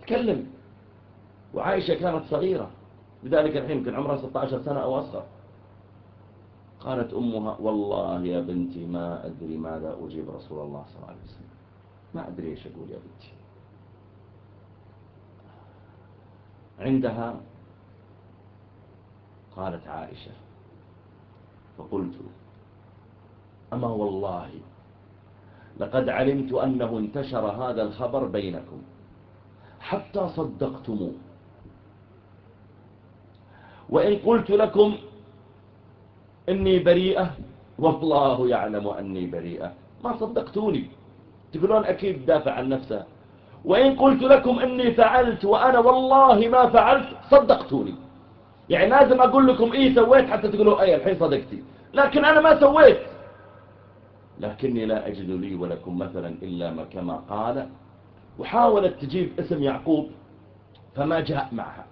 تكلم. وعائشة كانت صغيرة. لذلك الحين يمكن عمرها 16 سنة أو أصغر. قالت أمها والله يا بنتي ما أدري ماذا أجيب رسول الله صلى الله عليه وسلم. ما أدري إيش أقول يا بنتي. عندها قالت عائشة فقلت أما والله لقد علمت أنه انتشر هذا الخبر بينكم. حتى صدقتموه وإن قلت لكم إني بريئة والله يعلم أني بريئة. ما صدقتوني. تقولون أكيد دافع عن نفسه. وإن قلت لكم إني فعلت وأنا والله ما فعلت صدقتوني. يعني لازم أقول لكم إيه سويت حتى تقولوا أي الحين صدقتي. لكن أنا ما سويت. لكني لا أجد لي ولكم مثلا إلا ما كما قال. وحاولت تجيب اسم يعقوب فما جاء معها.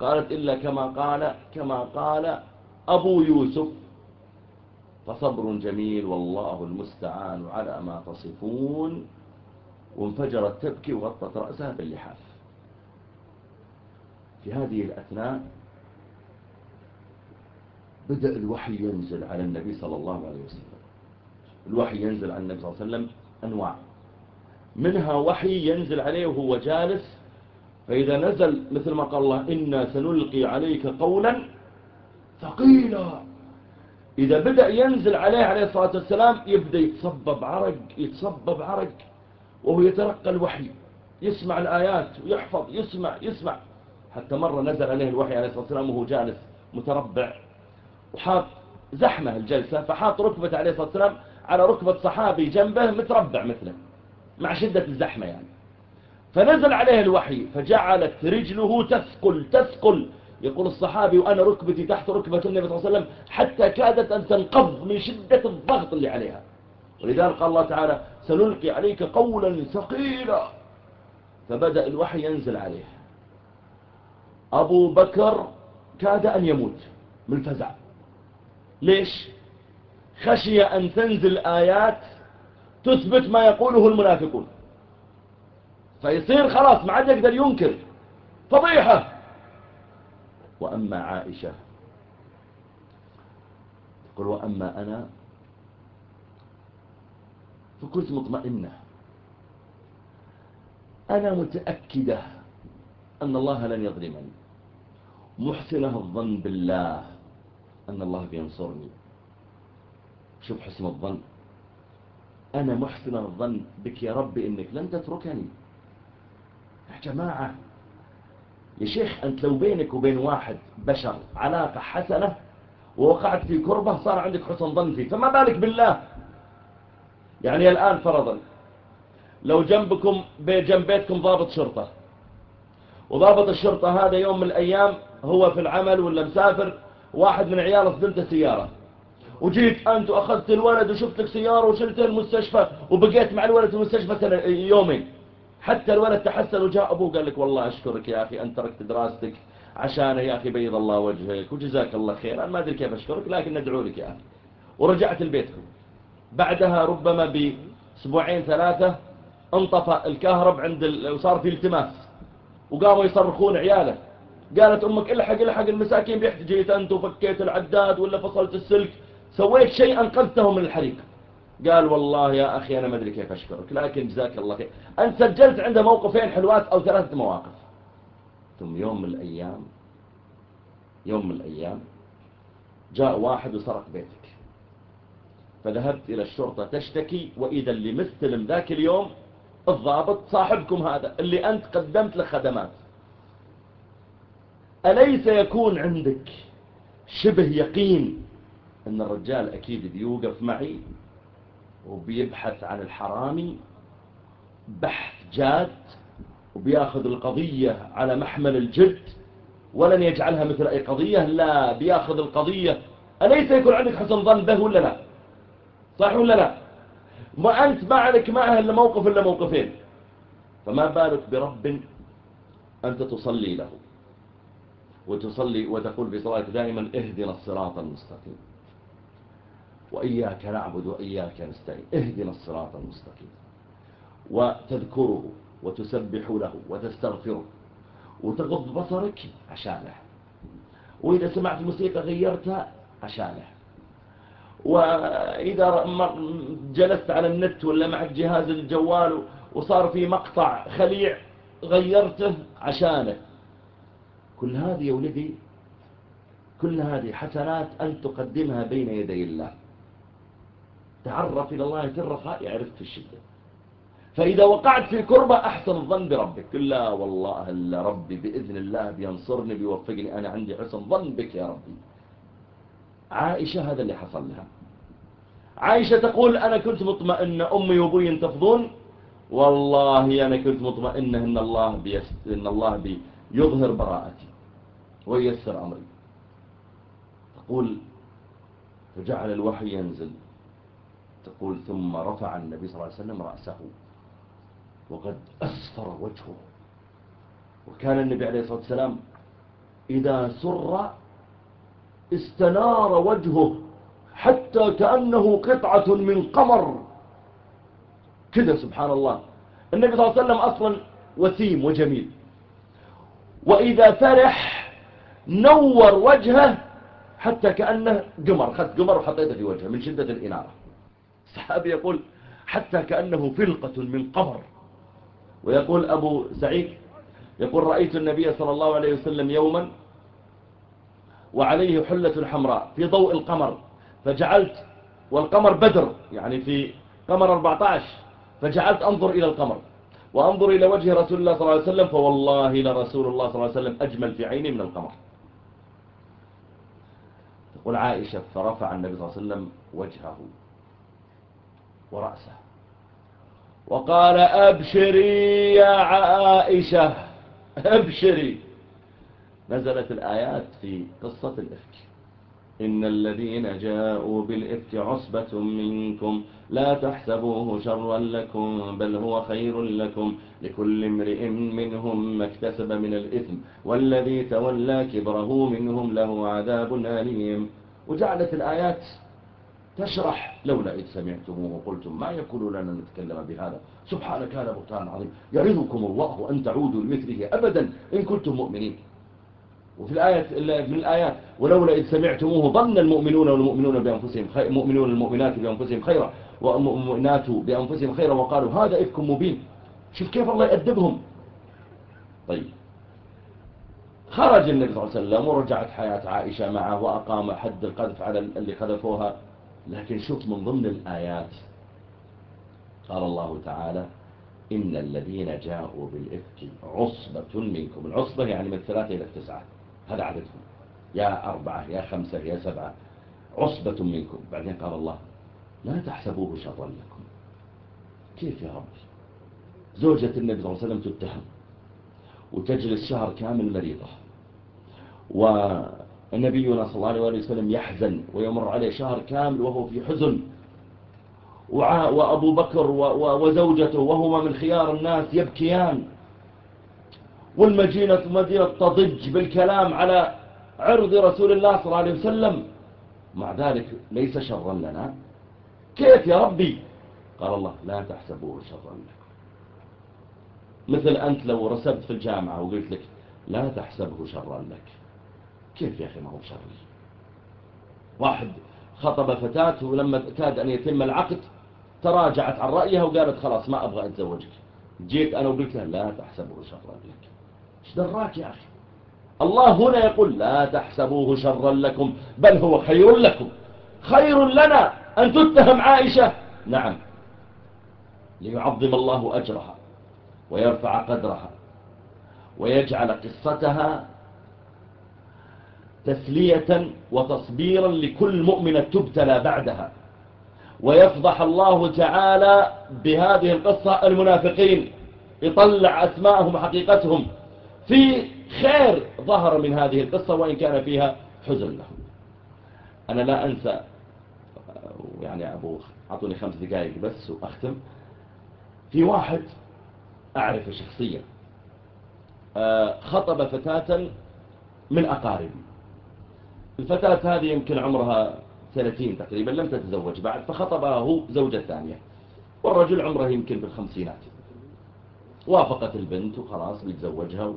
قالت إلا كما قال كما قال أبو يوسف. فصبر جميل والله المستعان على ما تصفون. وانفجرت تبكي وغطت رأسها باللحاف. في هذه الأثناء بدأ الوحي ينزل على النبي صلى الله عليه وسلم. الوحي ينزل عن النبي صلى الله عليه وسلم أنواع. منها وحي ينزل عليه وهو جالس فإذا نزل مثل ما قال الله إنا سنلقي عليك قولا ثقيلا. إذا بدأ ينزل عليه عليه الصلاة والسلام يبدأ يتصبب عرق يتصبب عرق وهو يترقى الوحي يسمع الآيات ويحفظ يسمع يسمع. حتى مرة نزل عليه الوحي عليه الصلاة والسلام وهو جالس متربع وحاط زحمة الجلسة فحاط ركبة عليه الصلاة والسلام على ركبة صحابي جنبه متربع مثله مع شدة الزحمة يعني. فنزل عليه الوحي فجعلت رجله تثقل تثقل. يقول الصحابي وأنا ركبتي تحت ركبة النبي صلى الله عليه وسلم حتى كادت أن تنقض من شدة الضغط اللي عليها. ولذلك قال الله تعالى سنلقي عليك قولا ثقيلا. فبدأ الوحي ينزل عليه. أبو بكر كاد أن يموت من الفزع ليش؟ خشي أن تنزل آيات تثبت ما يقوله المنافقون. فيصير خلاص ما عاد يقدر ينكر فضيحة وأما عائشة. تقول وأما أنا فكنت مطمئنة. أنا متأكدة أن الله لن يظلمني. محسنة الظن بالله أن الله بينصرني. شوف حسن الظن. أنا محسن الظن بك يا رب إنك لن تتركني. يا جماعة يا شيخ أنت لو بينك وبين واحد بشر علاقة حسنة ووقعت في كربة صار عندك حسن ظن فيه فما بالك بالله؟ يعني الآن فرضا لو جنبكم جنب بيتكم ضابط شرطة وضابط الشرطة هذا يوم من الأيام هو في العمل ولا مسافر واحد من عياله صدمته سيارة. وجيت أنت وأخذت الولد وشفتك سيارة وشلته المستشفى وبقيت مع الولد في المستشفى يومين. حتى الولد تحسن وجاء أبوه قال لك والله أشكرك يا أخي أنت تركت دراستك عشان يا أخي بيض الله وجهك وجزاك الله خير. أنا ما أدري كيف أشكرك لكن ندعو لك يا أخي. ورجعت لبيتكم. بعدها ربما بأسبوعين ثلاثة انطفى الكهرب عند ال... وصار في التماس. وقاموا يصرخون عياله. قالت أمك الحق إلحق المساكين بيحتجيت أنت وفكيت العداد ولا فصلت السلك. سويت شيء أنقذته من الحريق. قال والله يا أخي أنا ما أدري كيف أشكرك لكن جزاك الله خير. أنت سجلت عند موقفين حلوات أو ثلاثة مواقف. ثم يوم من الأيام يوم من الأيام جاء واحد وسرق بيتك. فذهبت إلى الشرطة تشتكي وإذا اللي مستلم ذاك اليوم الضابط صاحبكم هذا اللي أنت قدمت له خدمات. أليس يكون عندك شبه يقين إن الرجال أكيد بيوقف معي وبيبحث عن الحرامي بحث جاد وبياخذ القضية على محمل الجد ولن يجعلها مثل أي قضية لا بياخذ القضية. أليس يكون عندك حسن ظن به ولا لا؟ صح ولا لا؟ ما أنت ما عليك معها الا موقف إلا موقفين. فما بالك برب أنت تصلي له وتصلي وتقول بصلاة دائما اهدنا الصراط المستقيم. وإياك نعبد وإياك نستعين. اهدنا الصراط المستقيم. وتذكره وتسبح له وتستغفره. وتغض بصرك عشانه. وإذا سمعت موسيقى غيرتها عشانه. وإذا جلست على النت ولا معك جهاز الجوال وصار في مقطع خليع غيرته عشانه. كل هذه يا ولدي كل هذه حسنات أن تقدمها بين يدي الله. تعرف إلى الله في الرخاء يعرفك في الشدة. فإذا وقعت في الكربة أحسن الظن بربك. لا والله إلا ربي بإذن الله بينصرني بيوفقني. أنا عندي حسن ظن بك يا ربي. عائشة هذا اللي حصل لها. عائشة تقول أنا كنت مطمئنة. أمي وأبوي ينتفضون. والله أنا كنت مطمئنة إن الله, إن الله بيظهر براءتي وييسر أمري. تقول فجعل الوحي ينزل. تقول ثم رفع النبي صلى الله عليه وسلم رأسه وقد أسفر وجهه. وكان النبي عليه الصلاة والسلام إذا سر استنار وجهه حتى كأنه قطعة من قمر. كده سبحان الله. النبي صلى الله عليه وسلم أصلا وسيم وجميل. وإذا فرح نور وجهه حتى كأنه قمر. خذ قمر وحطيته في وجهه من شدة الإنارة. الصحابي يقول حتى كأنه فلقة من قمر. ويقول أبو سعيد يقول رأيت النبي صلى الله عليه وسلم يوما وعليه حلة حمراء في ضوء القمر فجعلت والقمر بدر يعني في قمر 14 فجعلت أنظر إلى القمر وأنظر إلى وجه رسول الله صلى الله عليه وسلم فوالله لرسول الله صلى الله عليه وسلم أجمل في عيني من القمر. تقول عائشة فرفع النبي صلى الله عليه وسلم وجهه. ورأسه. وقال أبشري يا عائشة أبشري. نزلت الآيات في قصة الإفك. إن الذين جاءوا بالإفك عصبة منكم لا تحسبوه شرا لكم بل هو خير لكم. لكل امرئ منهم ما اكتسب من الإثم والذي تولى كبره منهم له عذاب أليم. وجعلت الآيات تشرح. لولا إذ سمعتموه وقلتم ما يكون لنا نتكلم بهذا. سبحانك هذا بهتان عظيم. يعظكم الله أن تعودوا لمثله أبدا إن كنتم مؤمنين. وفي الآية من الآيات ولولا إذ سمعتموه ظن المؤمنون والمؤمنون بأنفسهم خير مؤمنون المؤمنات بأنفسهم خيرا والمؤمنات بأنفسهم خيرا وقالوا هذا إفك مبين. شوف كيف الله يأدبهم. طيب. خرج النبي صلى الله عليه وسلم ورجعت حياة عائشة معه وأقام حد القذف على اللي قذفوها. لكن شوف من ضمن الآيات قال الله تعالى إن الذين جاءوا بالإفك عصبة منكم. العصبة يعني من ثلاثة إلى التسعة هذا عددهم. يا أربعة يا خمسة يا سبعة. عصبة منكم. بعدين قال الله لا تحسبوه شرا لكم. كيف يا ربي زوجة النبي صلى الله عليه وسلم تتهم وتجلس شهر كامل مريضة. نبينا صلى الله عليه وسلم يحزن ويمر عليه شهر كامل وهو في حزن. وأبو بكر وزوجته وهما من خيار الناس يبكيان. والمجينة مدينة تضج بالكلام على عرض رسول الله صلى الله عليه وسلم. مع ذلك ليس شرا لنا. كيف يا ربي؟ قال الله لا تحسبوه شرا لكم. مثل أنت لو رسبت في الجامعة وقلت لك لا تحسبه شرا لك. كيف يا أخي ما هو شرعي واحد خطب فتاته ولما كاد أن يتم العقد تراجعت عن رأيها وقالت خلاص ما أبغى أتزوجك. جيت أنا وقلت لها لا تحسبه شرا لك. إيش دراك يا أخي؟ الله هنا يقول لا تحسبوه شرا لكم بل هو خير لكم. خير لنا أن تتهم عائشة. نعم. ليعظم الله أجرها ويرفع قدرها ويجعل قصتها تسلية وتصبيرا لكل مؤمنة تبتلى بعدها. ويفضح الله تعالى بهذه القصة المنافقين يطلع أسماءهم وحقيقتهم في خير ظهر من هذه القصة وإن كان فيها حزن لهم. أنا لا أنسى يعني أبو أعطوني خمس دقائق بس وأختم. في واحد أعرف شخصيا آه، خطب فتاة من أقاربي. الفتاة هذه يمكن عمرها ثلاثين تقريبا لم تتزوج بعد فخطبها هو زوجة ثانية. والرجل عمره يمكن بالخمسينات. وافقت البنت وخلاص بيتزوجها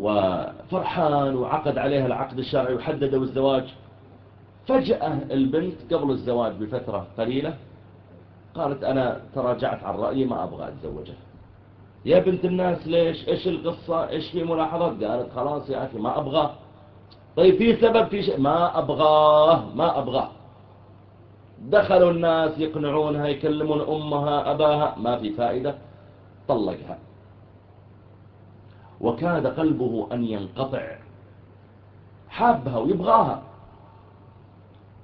وفرحان وعقد عليها العقد الشرعي وحددوا الزواج. فجأة البنت قبل الزواج بفترة قليلة قالت أنا تراجعت عن رأيي ما أبغى أتزوجها. يا بنت الناس ليش؟ إيش القصة؟ إيش في ملاحظات؟ قالت خلاص يا أخي ما أبغى. طيب في سبب في شيء. ما أبغاه ما أبغاه دخلوا الناس يقنعونها يكلمون أمها أباها. ما في فائدة طلقها. وكاد قلبه أن ينقطع. حابها ويبغاها.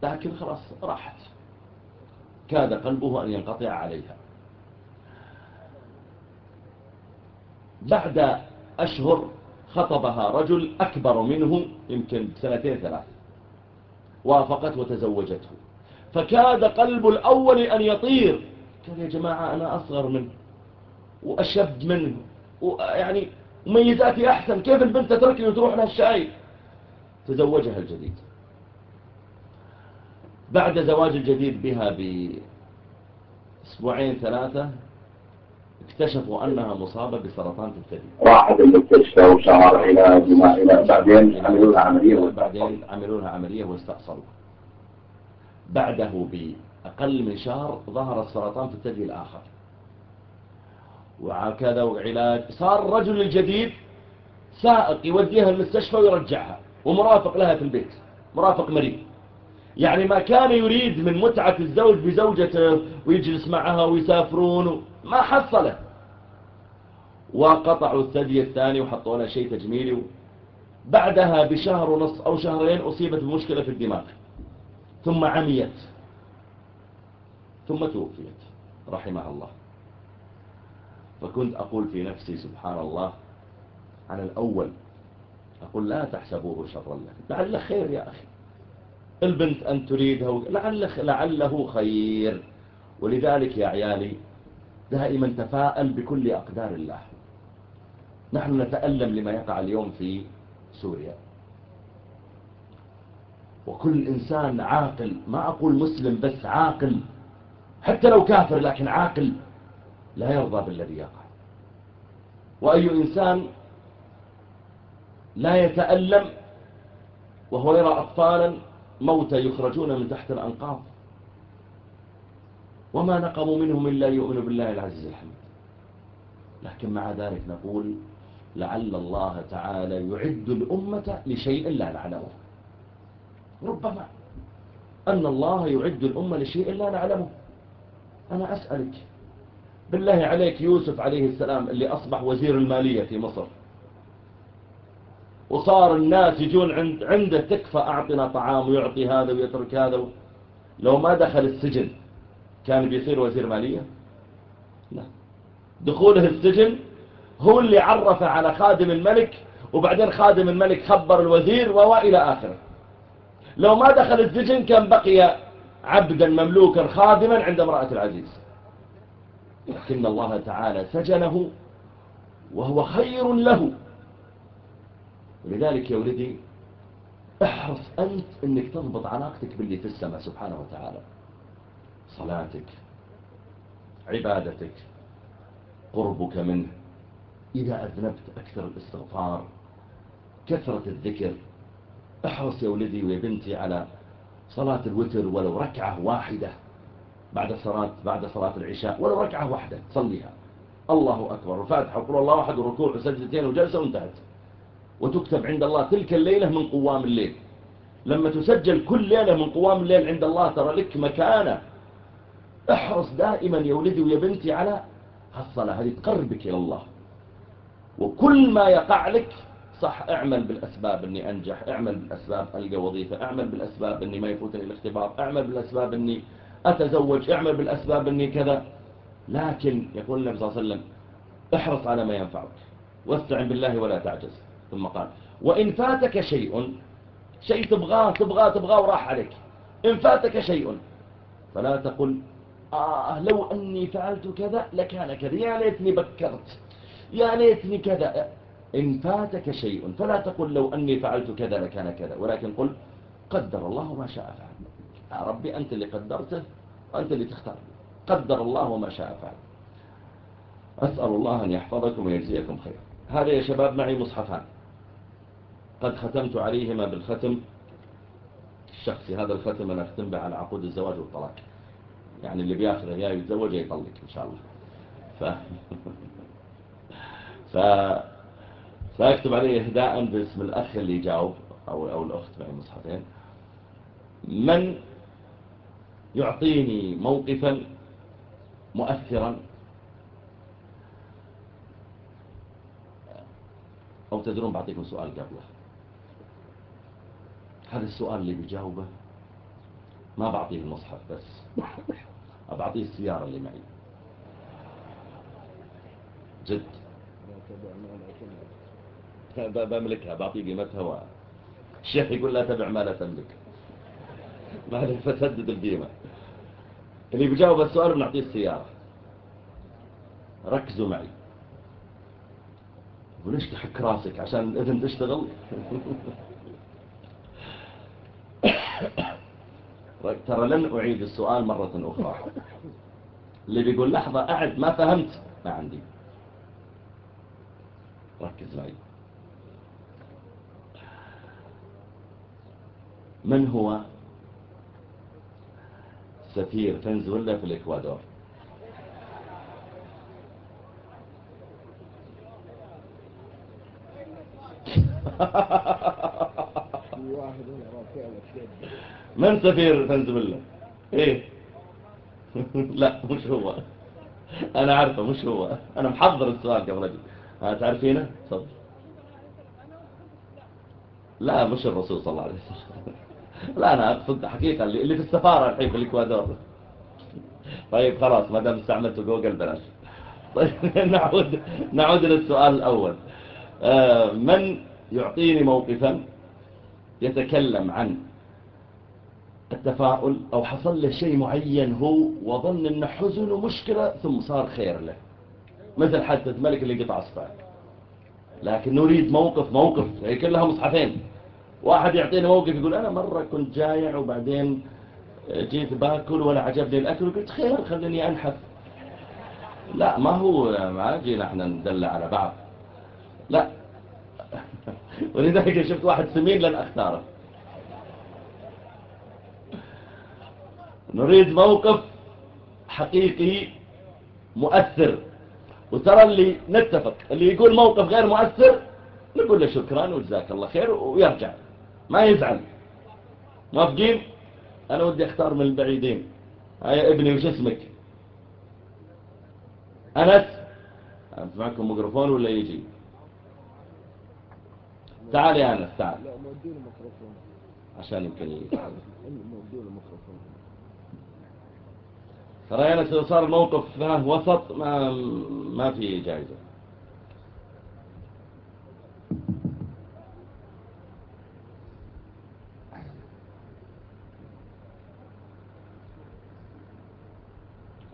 لكن خلاص راحت. كاد قلبه أن ينقطع عليها. بعد أشهر خطبها رجل أكبر منه يمكن سنتين ثلاث وافقت وتزوجته. فكاد قلب الأول أن يطير. قال يا جماعة أنا أصغر منه وأشب منه ويعني وميزاتي أحسن كيف البنت تتركني وتروح لها الشاي؟ تزوجها الجديد. بعد زواج الجديد بها بأسبوعين ثلاثة اكتشفوا أنها مصابة بسرطان في الثدي. راحت المستشفى وشهر علاج وما إلى بعدين عملوا لها عملية بعدين عملوا لها عملية واستأصلوها بعده بأقل من شهر ظهر السرطان في الثدي الآخر. وعكذا وعلاج. صار الرجل الجديد سائق يوديها المستشفى ويرجعها. ومرافق لها في البيت. مرافق مريض. يعني ما كان يريد من متعة الزوج بزوجته ويجلس معها ويسافرون. ما حصله وقطعوا الثدي الثاني وحطوا لها شيء تجميلي. بعدها بشهر ونص أو شهرين أصيبت بمشكلة في الدماغ. ثم عميت. ثم توفيت. رحمها الله. فكنت أقول في نفسي سبحان الله على الأول أقول لا تحسبوه شرا لك. لعله خير يا أخي. البنت أن تريدها لعله, لعله خير. ولذلك يا عيالي دائما تفاءل بكل أقدار الله. نحن نتألم لما يقع اليوم في سوريا. وكل إنسان عاقل ما أقول مسلم بس عاقل حتى لو كافر لكن عاقل لا يرضى بالذي يقع. وأي إنسان لا يتألم وهو يرى أطفالا موتى يخرجون من تحت الأنقاض. وما نقموا منهم إلا يؤمنوا بالله العزيز الحميد. لكن مع ذلك نقول لعل الله تعالى يعد الأمة لشيء لا نعلمه. ربما أن الله يعد الأمة لشيء لا نعلمه. أنا أسألك بالله عليك يوسف عليه السلام اللي أصبح وزير المالية في مصر. وصار الناس يجون عند عنده تكفى أعطنا طعام ويعطي هذا ويترك هذا. لو ما دخل السجن كان بيصير وزير مالية؟ لا. دخوله السجن هو اللي عرف على خادم الملك وبعدين خادم الملك خبر الوزير وإلى آخره. لو ما دخل السجن كان بقي عبدا مملوكا خادما عند امرأة العزيز. لكن الله تعالى سجنه وهو خير له. لذلك يا ولدي احرص أنت أنك تضبط علاقتك باللي في السماء سبحانه وتعالى. صلاتك عبادتك قربك منه. إذا أذنبت أكثر الاستغفار كثرة الذكر احرص يا ولدي ويا بنتي على صلاة الوتر ولو ركعة واحدة بعد صلاة, بعد صلاة العشاء ولو ركعة واحدة تصليها الله أكبر. وفاتحة وقل الله واحد وركوع وسجدتين وجلسة وانتهت. وتكتب عند الله تلك الليلة من قوام الليل. لما تسجل كل ليلة من قوام الليل عند الله ترى لك مكانة. احرص دائما يا ولدي ويا بنتي على هالصلاة هذه تقربك إلى الله. وكل ما يقع لك صح اعمل بالأسباب أني أنجح اعمل بالأسباب ألقى وظيفة اعمل بالأسباب أني ما يفوتني الاختبار اعمل بالأسباب أني أتزوج اعمل بالأسباب أني كذا. لكن يقول النبي صلى الله عليه وسلم احرص على ما ينفعك. واستعن بالله ولا تعجز. ثم قال وإن فاتك شيء شيء تبغاه تبغاه تبغاه وراح عليك. إن فاتك شيء فلا تقل آه لو أني فعلت كذا لكان كذا. يا ليتني بكرت. يا ليتني كذا. إن فاتك شيء فلا تقل لو أني فعلت كذا لكان كذا. ولكن قل قدر الله ما شاء فعل. يا ربي أنت اللي قدرته وأنت اللي تختار. قدر الله ما شاء فعل. أسأل الله أن يحفظكم ويجزيكم خير. هذا يا شباب معي مصحفان. قد ختمت عليهما بالختم الشخصي. هذا الختم أنا أختم به على عقود الزواج والطلاق. يعني اللي بياخره يا يتزوج يا يطلق ان شاء الله ف... ف... فاكتب عليه اهداء باسم الاخ اللي يجاوب أو أو الاخت بين المصحفين من يعطيني موقفا مؤثرا أو تدرون بعطيكم سؤال قبله هذا السؤال اللي بجاوبه ما بعطيه المصحف بس أبعطيه السيارة اللي معي جد۔ بملكها بعطي قيمتها و... الشيخ يقول لا تبع ما لا تملك ما فتسدد القيمة اللي بيجاوب السؤال بنعطيه السيارة ركزوا معي۔ وليش تحك راسك عشان الإذن تشتغل. طيب ترى لن أعيد السؤال مرة أخرى. اللي بيقول لحظة أعد ما فهمت ما عندي. ركز معي. من هو سفير فنزويلا في الإكوادور؟ ha ha ha من سفير تنزل بالله؟ إيه؟ (laughs) لا مش هو. أنا عارفه مش هو. أنا محضر السؤال يا رجل. آه، تعرفينه؟ تفضل. لا مش الرسول صلى الله عليه وسلم. (laughs) لا أنا أقصد حقيقة اللي في السفارة الحين في الإكوادور. (laughs) طيب خلاص ما دام استعملت جوجل بلاش. طيب نعود نعود للسؤال الأول. آه، من يعطيني موقفا؟ يتكلم عن التفاؤل أو حصل له شيء معين هو وظن أن حزن مشكلة ثم صار خير له. مثل حدث الملك اللي قطع أصفار لكن نريد موقف موقف. هي كلها مصحفين. واحد يعطيني موقف يقول أنا مرة كنت جايع وبعدين جيت باكل ولا عجبني الأكل وقلت خير خليني أنحف. لا ما هو ما جينا إحنا ندل على بعض. لا ولذلك شفت واحد سمين لن أختاره. نريد موقف حقيقي مؤثر. وترى اللي نتفق اللي يقول موقف غير مؤثر نقول له شكرا وجزاك الله خير ويرجع. ما يزعل. موافقين؟ أنا ودي أختار من البعيدين. هيا ابني وش اسمك؟ أنس؟ أنت معكم ميكروفون ولا يجي؟ تعال يا تعالي لا الميكروفون عشان يمكن مودين الميكروفون رأينا إذا صار موقف وسط ما ما في جائزة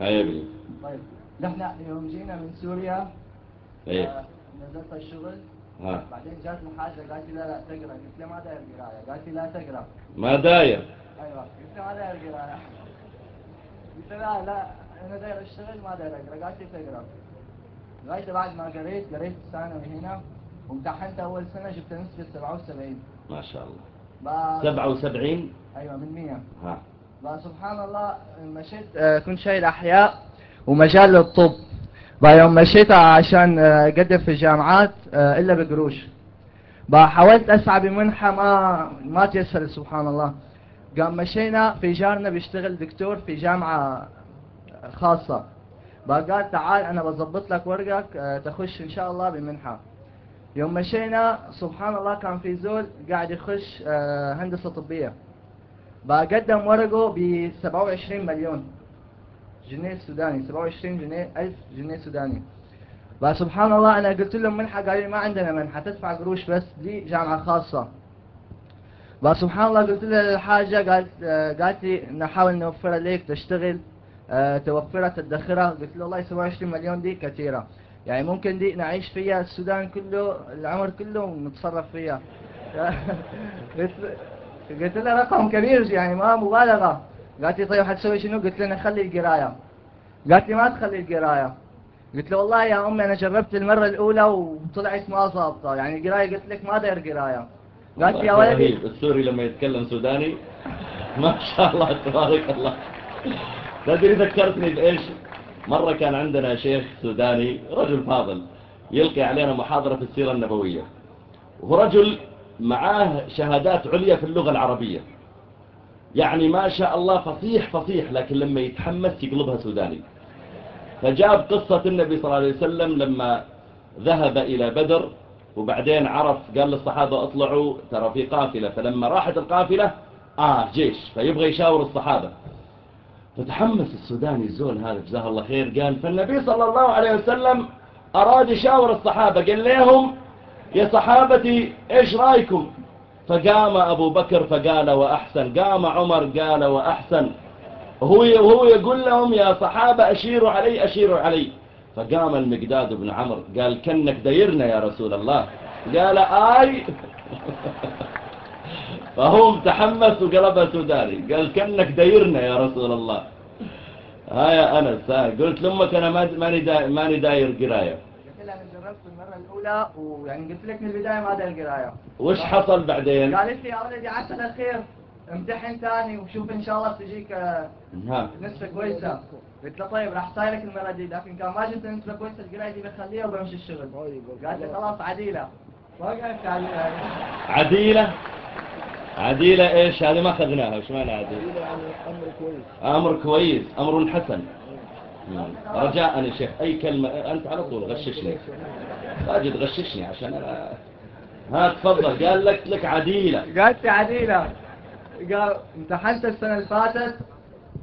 أي طيب نحن يوم جينا من سوريا إيه نزلت الشغل بعدين جاتني حاجة قالت لي لا لا تقرأ. قلت له ما داير قراية قالت لي لا تقرأ. ما داير أيوة. قلت له ما داير قراية قلت لا لا أنا داير أشتغل ما داير أقرأ. قالت لي تقرأ. لغاية بعد ما قريت قريت ثانوي هنا وامتحنت أول سنة جبت نسبة 77 ما شاء الله. 77 أيوة من 100 ها. سبحان الله مشيت آه، كنت شايل أحياء ومجال الطب. بقى مشيت عشان آه، أقدم في الجامعات آه، إلا بقروش. بحاولت حاولت أسعى بمنحة ما ما تيسر سبحان الله. قام مشينا في جارنا بيشتغل دكتور في جامعة خاصة. بقال تعال أنا بظبط لك ورقك آه، تخش إن شاء الله بمنحة. يوم مشينا سبحان الله كان في زول قاعد يخش هندسة طبية. بقدم قدم ورقه ب 27 مليون. جنيه سوداني 27 جنيه 1000 جنيه سوداني فسبحان الله أنا قلت لهم منحه قالوا لي ما عندنا منحه تدفع قروش بس دي جامعه خاصه. فسبحان الله قلت لها الحاجة قالت قالت لي نحاول نوفرها لك تشتغل آه، توفرها تدخرها. قلت له والله 27 مليون دي كثيرة. يعني ممكن دي نعيش فيها السودان كله العمر كله ونتصرف فيها. (laughs) قلت لها رقم كبير يعني ما مبالغة. قالت لي طيب حتسوي شنو قلت له خلي القراية قالت لي ما تخلي القراية قلت له والله يا أمي أنا جربت المرة الأولى وطلعت ما ظابطه، يعني القراية قلت لك ما داير قراية قالت لي يا ولدي السوري لما يتكلم سوداني ما شاء الله تبارك الله تدري ذكرتني بإيش مرة كان عندنا شيخ سوداني رجل فاضل يلقي علينا محاضرة في السيرة النبوية. ورجل معاه شهادات عليا في اللغة العربية. يعني ما شاء الله فصيح فصيح لكن لما يتحمس يقلبها سوداني. فجاب قصة النبي صلى الله عليه وسلم لما ذهب إلى بدر وبعدين عرف قال للصحابة اطلعوا ترى في قافلة. فلما راحت القافلة آه جيش فيبغى يشاور الصحابة. فتحمس السوداني الزول هذا جزاه الله خير قال فالنبي صلى الله عليه وسلم أراد يشاور الصحابة. قال لهم يا صحابتي إيش رأيكم؟ فقام أبو بكر فقال وأحسن. قام عمر قال وأحسن. هو هو يقول لهم يا صحابة أشيروا علي أشيروا علي. فقام المقداد بن عمر قال كنك ديرنا يا رسول الله. قال آي. (laughs) فهم تحمس وقلبه سوداني قال كنك دايرنا يا رسول الله. ها يا أنس ها قلت لأمك أنا ماني داير قراية. الأولى ويعني قلت لك من البداية ما أدى القراية. وش حصل بعدين؟ قالت لي يا ولدي عسل الخير امتحن ثاني وشوف إن شاء الله تجيك آه، نعم. نسبة كويسة. قلت له طيب راح سايلك المرة دي. لكن كان ما جبت نسبة كويسة القراية دي بخليها وبمشي الشغل. قالت لي خلاص عديلة. وقعت عديلة؟ عديلة إيش؟ هذه ما أخذناها. وش معنى عديلة؟ أمر كويس. أمر كويس. أمر حسن. نعم. رجاء يا شيخ. أي كلمة؟ أنت على طول غششني. راجل غششني عشان أنا ها تفضل قال لك لك عديلة. قالت عديلة. قال امتحنت السنة اللي فاتت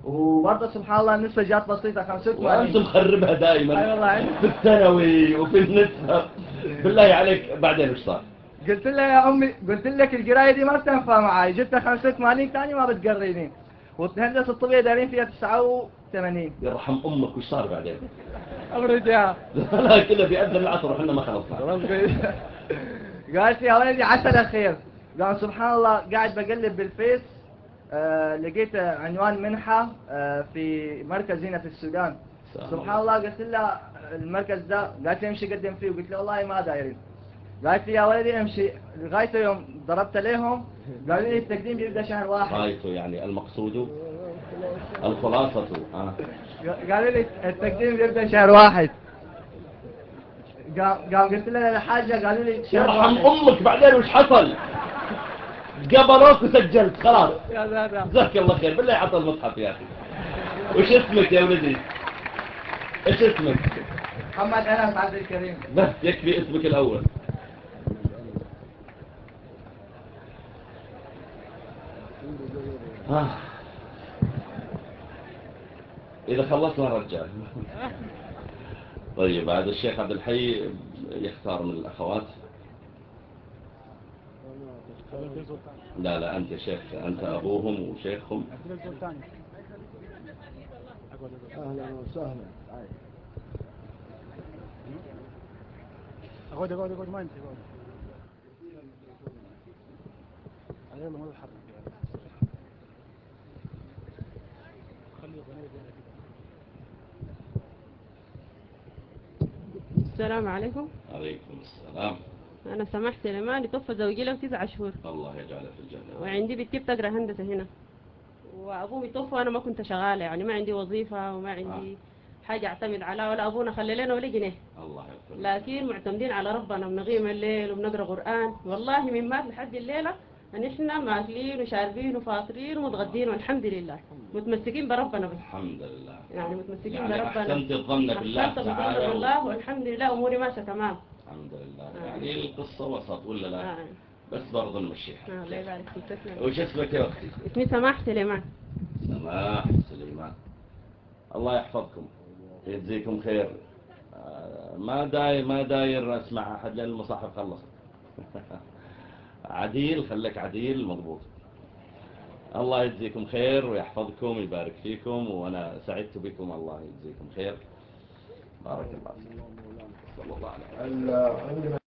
وبرضه سبحان الله النسبة جات بسيطة 85 وأنت مخربها دائما. أي والله. في الثانوي وفي النسبة. بالله عليك. بعدين إيش صار؟ قلت لها يا أمي قلت لك القراية دي ما بتنفع معي جبت 85 ثاني ما بتقريني. والهندسة الطبية دارين فيها 9 80 يرحم أمك وش صار بعدين امرجها لا كله في اذن العصر وحنا ما خلصنا. قالت يا ولدي عسى الخير قال سبحان الله قاعد بقلب بالفيس. آه، لقيت عنوان منحة آه، في مركز هنا في السودان. سبحان الله قلت لها المركز ده. قالت لي امشي قدم فيه. قلت لها والله ما دايرين. قالت لي يا ولدي امشي. لغاية يوم ضربت لهم. قالوا لي التقديم بيبدأ شهر واحد. غايته يعني المقصود. الخلاصة. آه. قالوا لي التقديم يبدأ شهر واحد. قام قلت لنا الحاجة قالوا لي شهر واحد. أمك بعدين وش حصل؟ قبلوك وسجلت خلاص. جزاك الله خير. بالله عطى المصحف يا أخي. وش اسمك يا ولدي؟ إيش اسمك؟ محمد أنس عبد الكريم. بس يكفي اسمك الأول. آه. إذا خلصنا رجع طيب هذا الشيخ عبد الحي يختار من الأخوات. لا لا أنت شيخ أنت أبوهم وشيخهم. أهلا وسهلا. أقعد أقعد أقعد ما أنت أقعد عليهم هذا السلام عليكم. عليكم السلام. أنا سمحت لمالي طفة زوجي له تسعة شهور. الله يجعله في الجنة. وعندي بيتي بتقرأ هندسة هنا. وأبوي توفى وأنا ما كنت شغالة يعني ما عندي وظيفة وما عندي آه. حاجة أعتمد عليها ولا أبونا خلي لنا ولا جنيه. الله يغفر لكن معتمدين على ربنا بنقيم الليل وبنقرأ قرآن. والله من مات لحد الليلة نحن ماكلين وشاربين وفاطرين ومتغدين والحمد لله. متمسكين بربنا بس. الحمد لله. يعني متمسكين يعني بربنا. أحسنت الظن بالله تعالى. بالله والحمد لله أموري ماشية تمام. الحمد لله. آه. يعني القصة وسط ولا لا؟ آه. بس برضه نمشيها آه، الله يبارك فيك. يعني. وش اسمك يا أختي؟ اسمي سماح سليمان. سماح سليمان. الله يحفظكم. يجزيكم خير. آه، ما داير ما داير أسمع أحد لأن المصاحف خلصت. (laughs) عديل خليك عديل مضبوط. الله يجزيكم خير ويحفظكم ويبارك فيكم وأنا سعدت بكم الله يجزيكم خير. بارك الله فيكم الله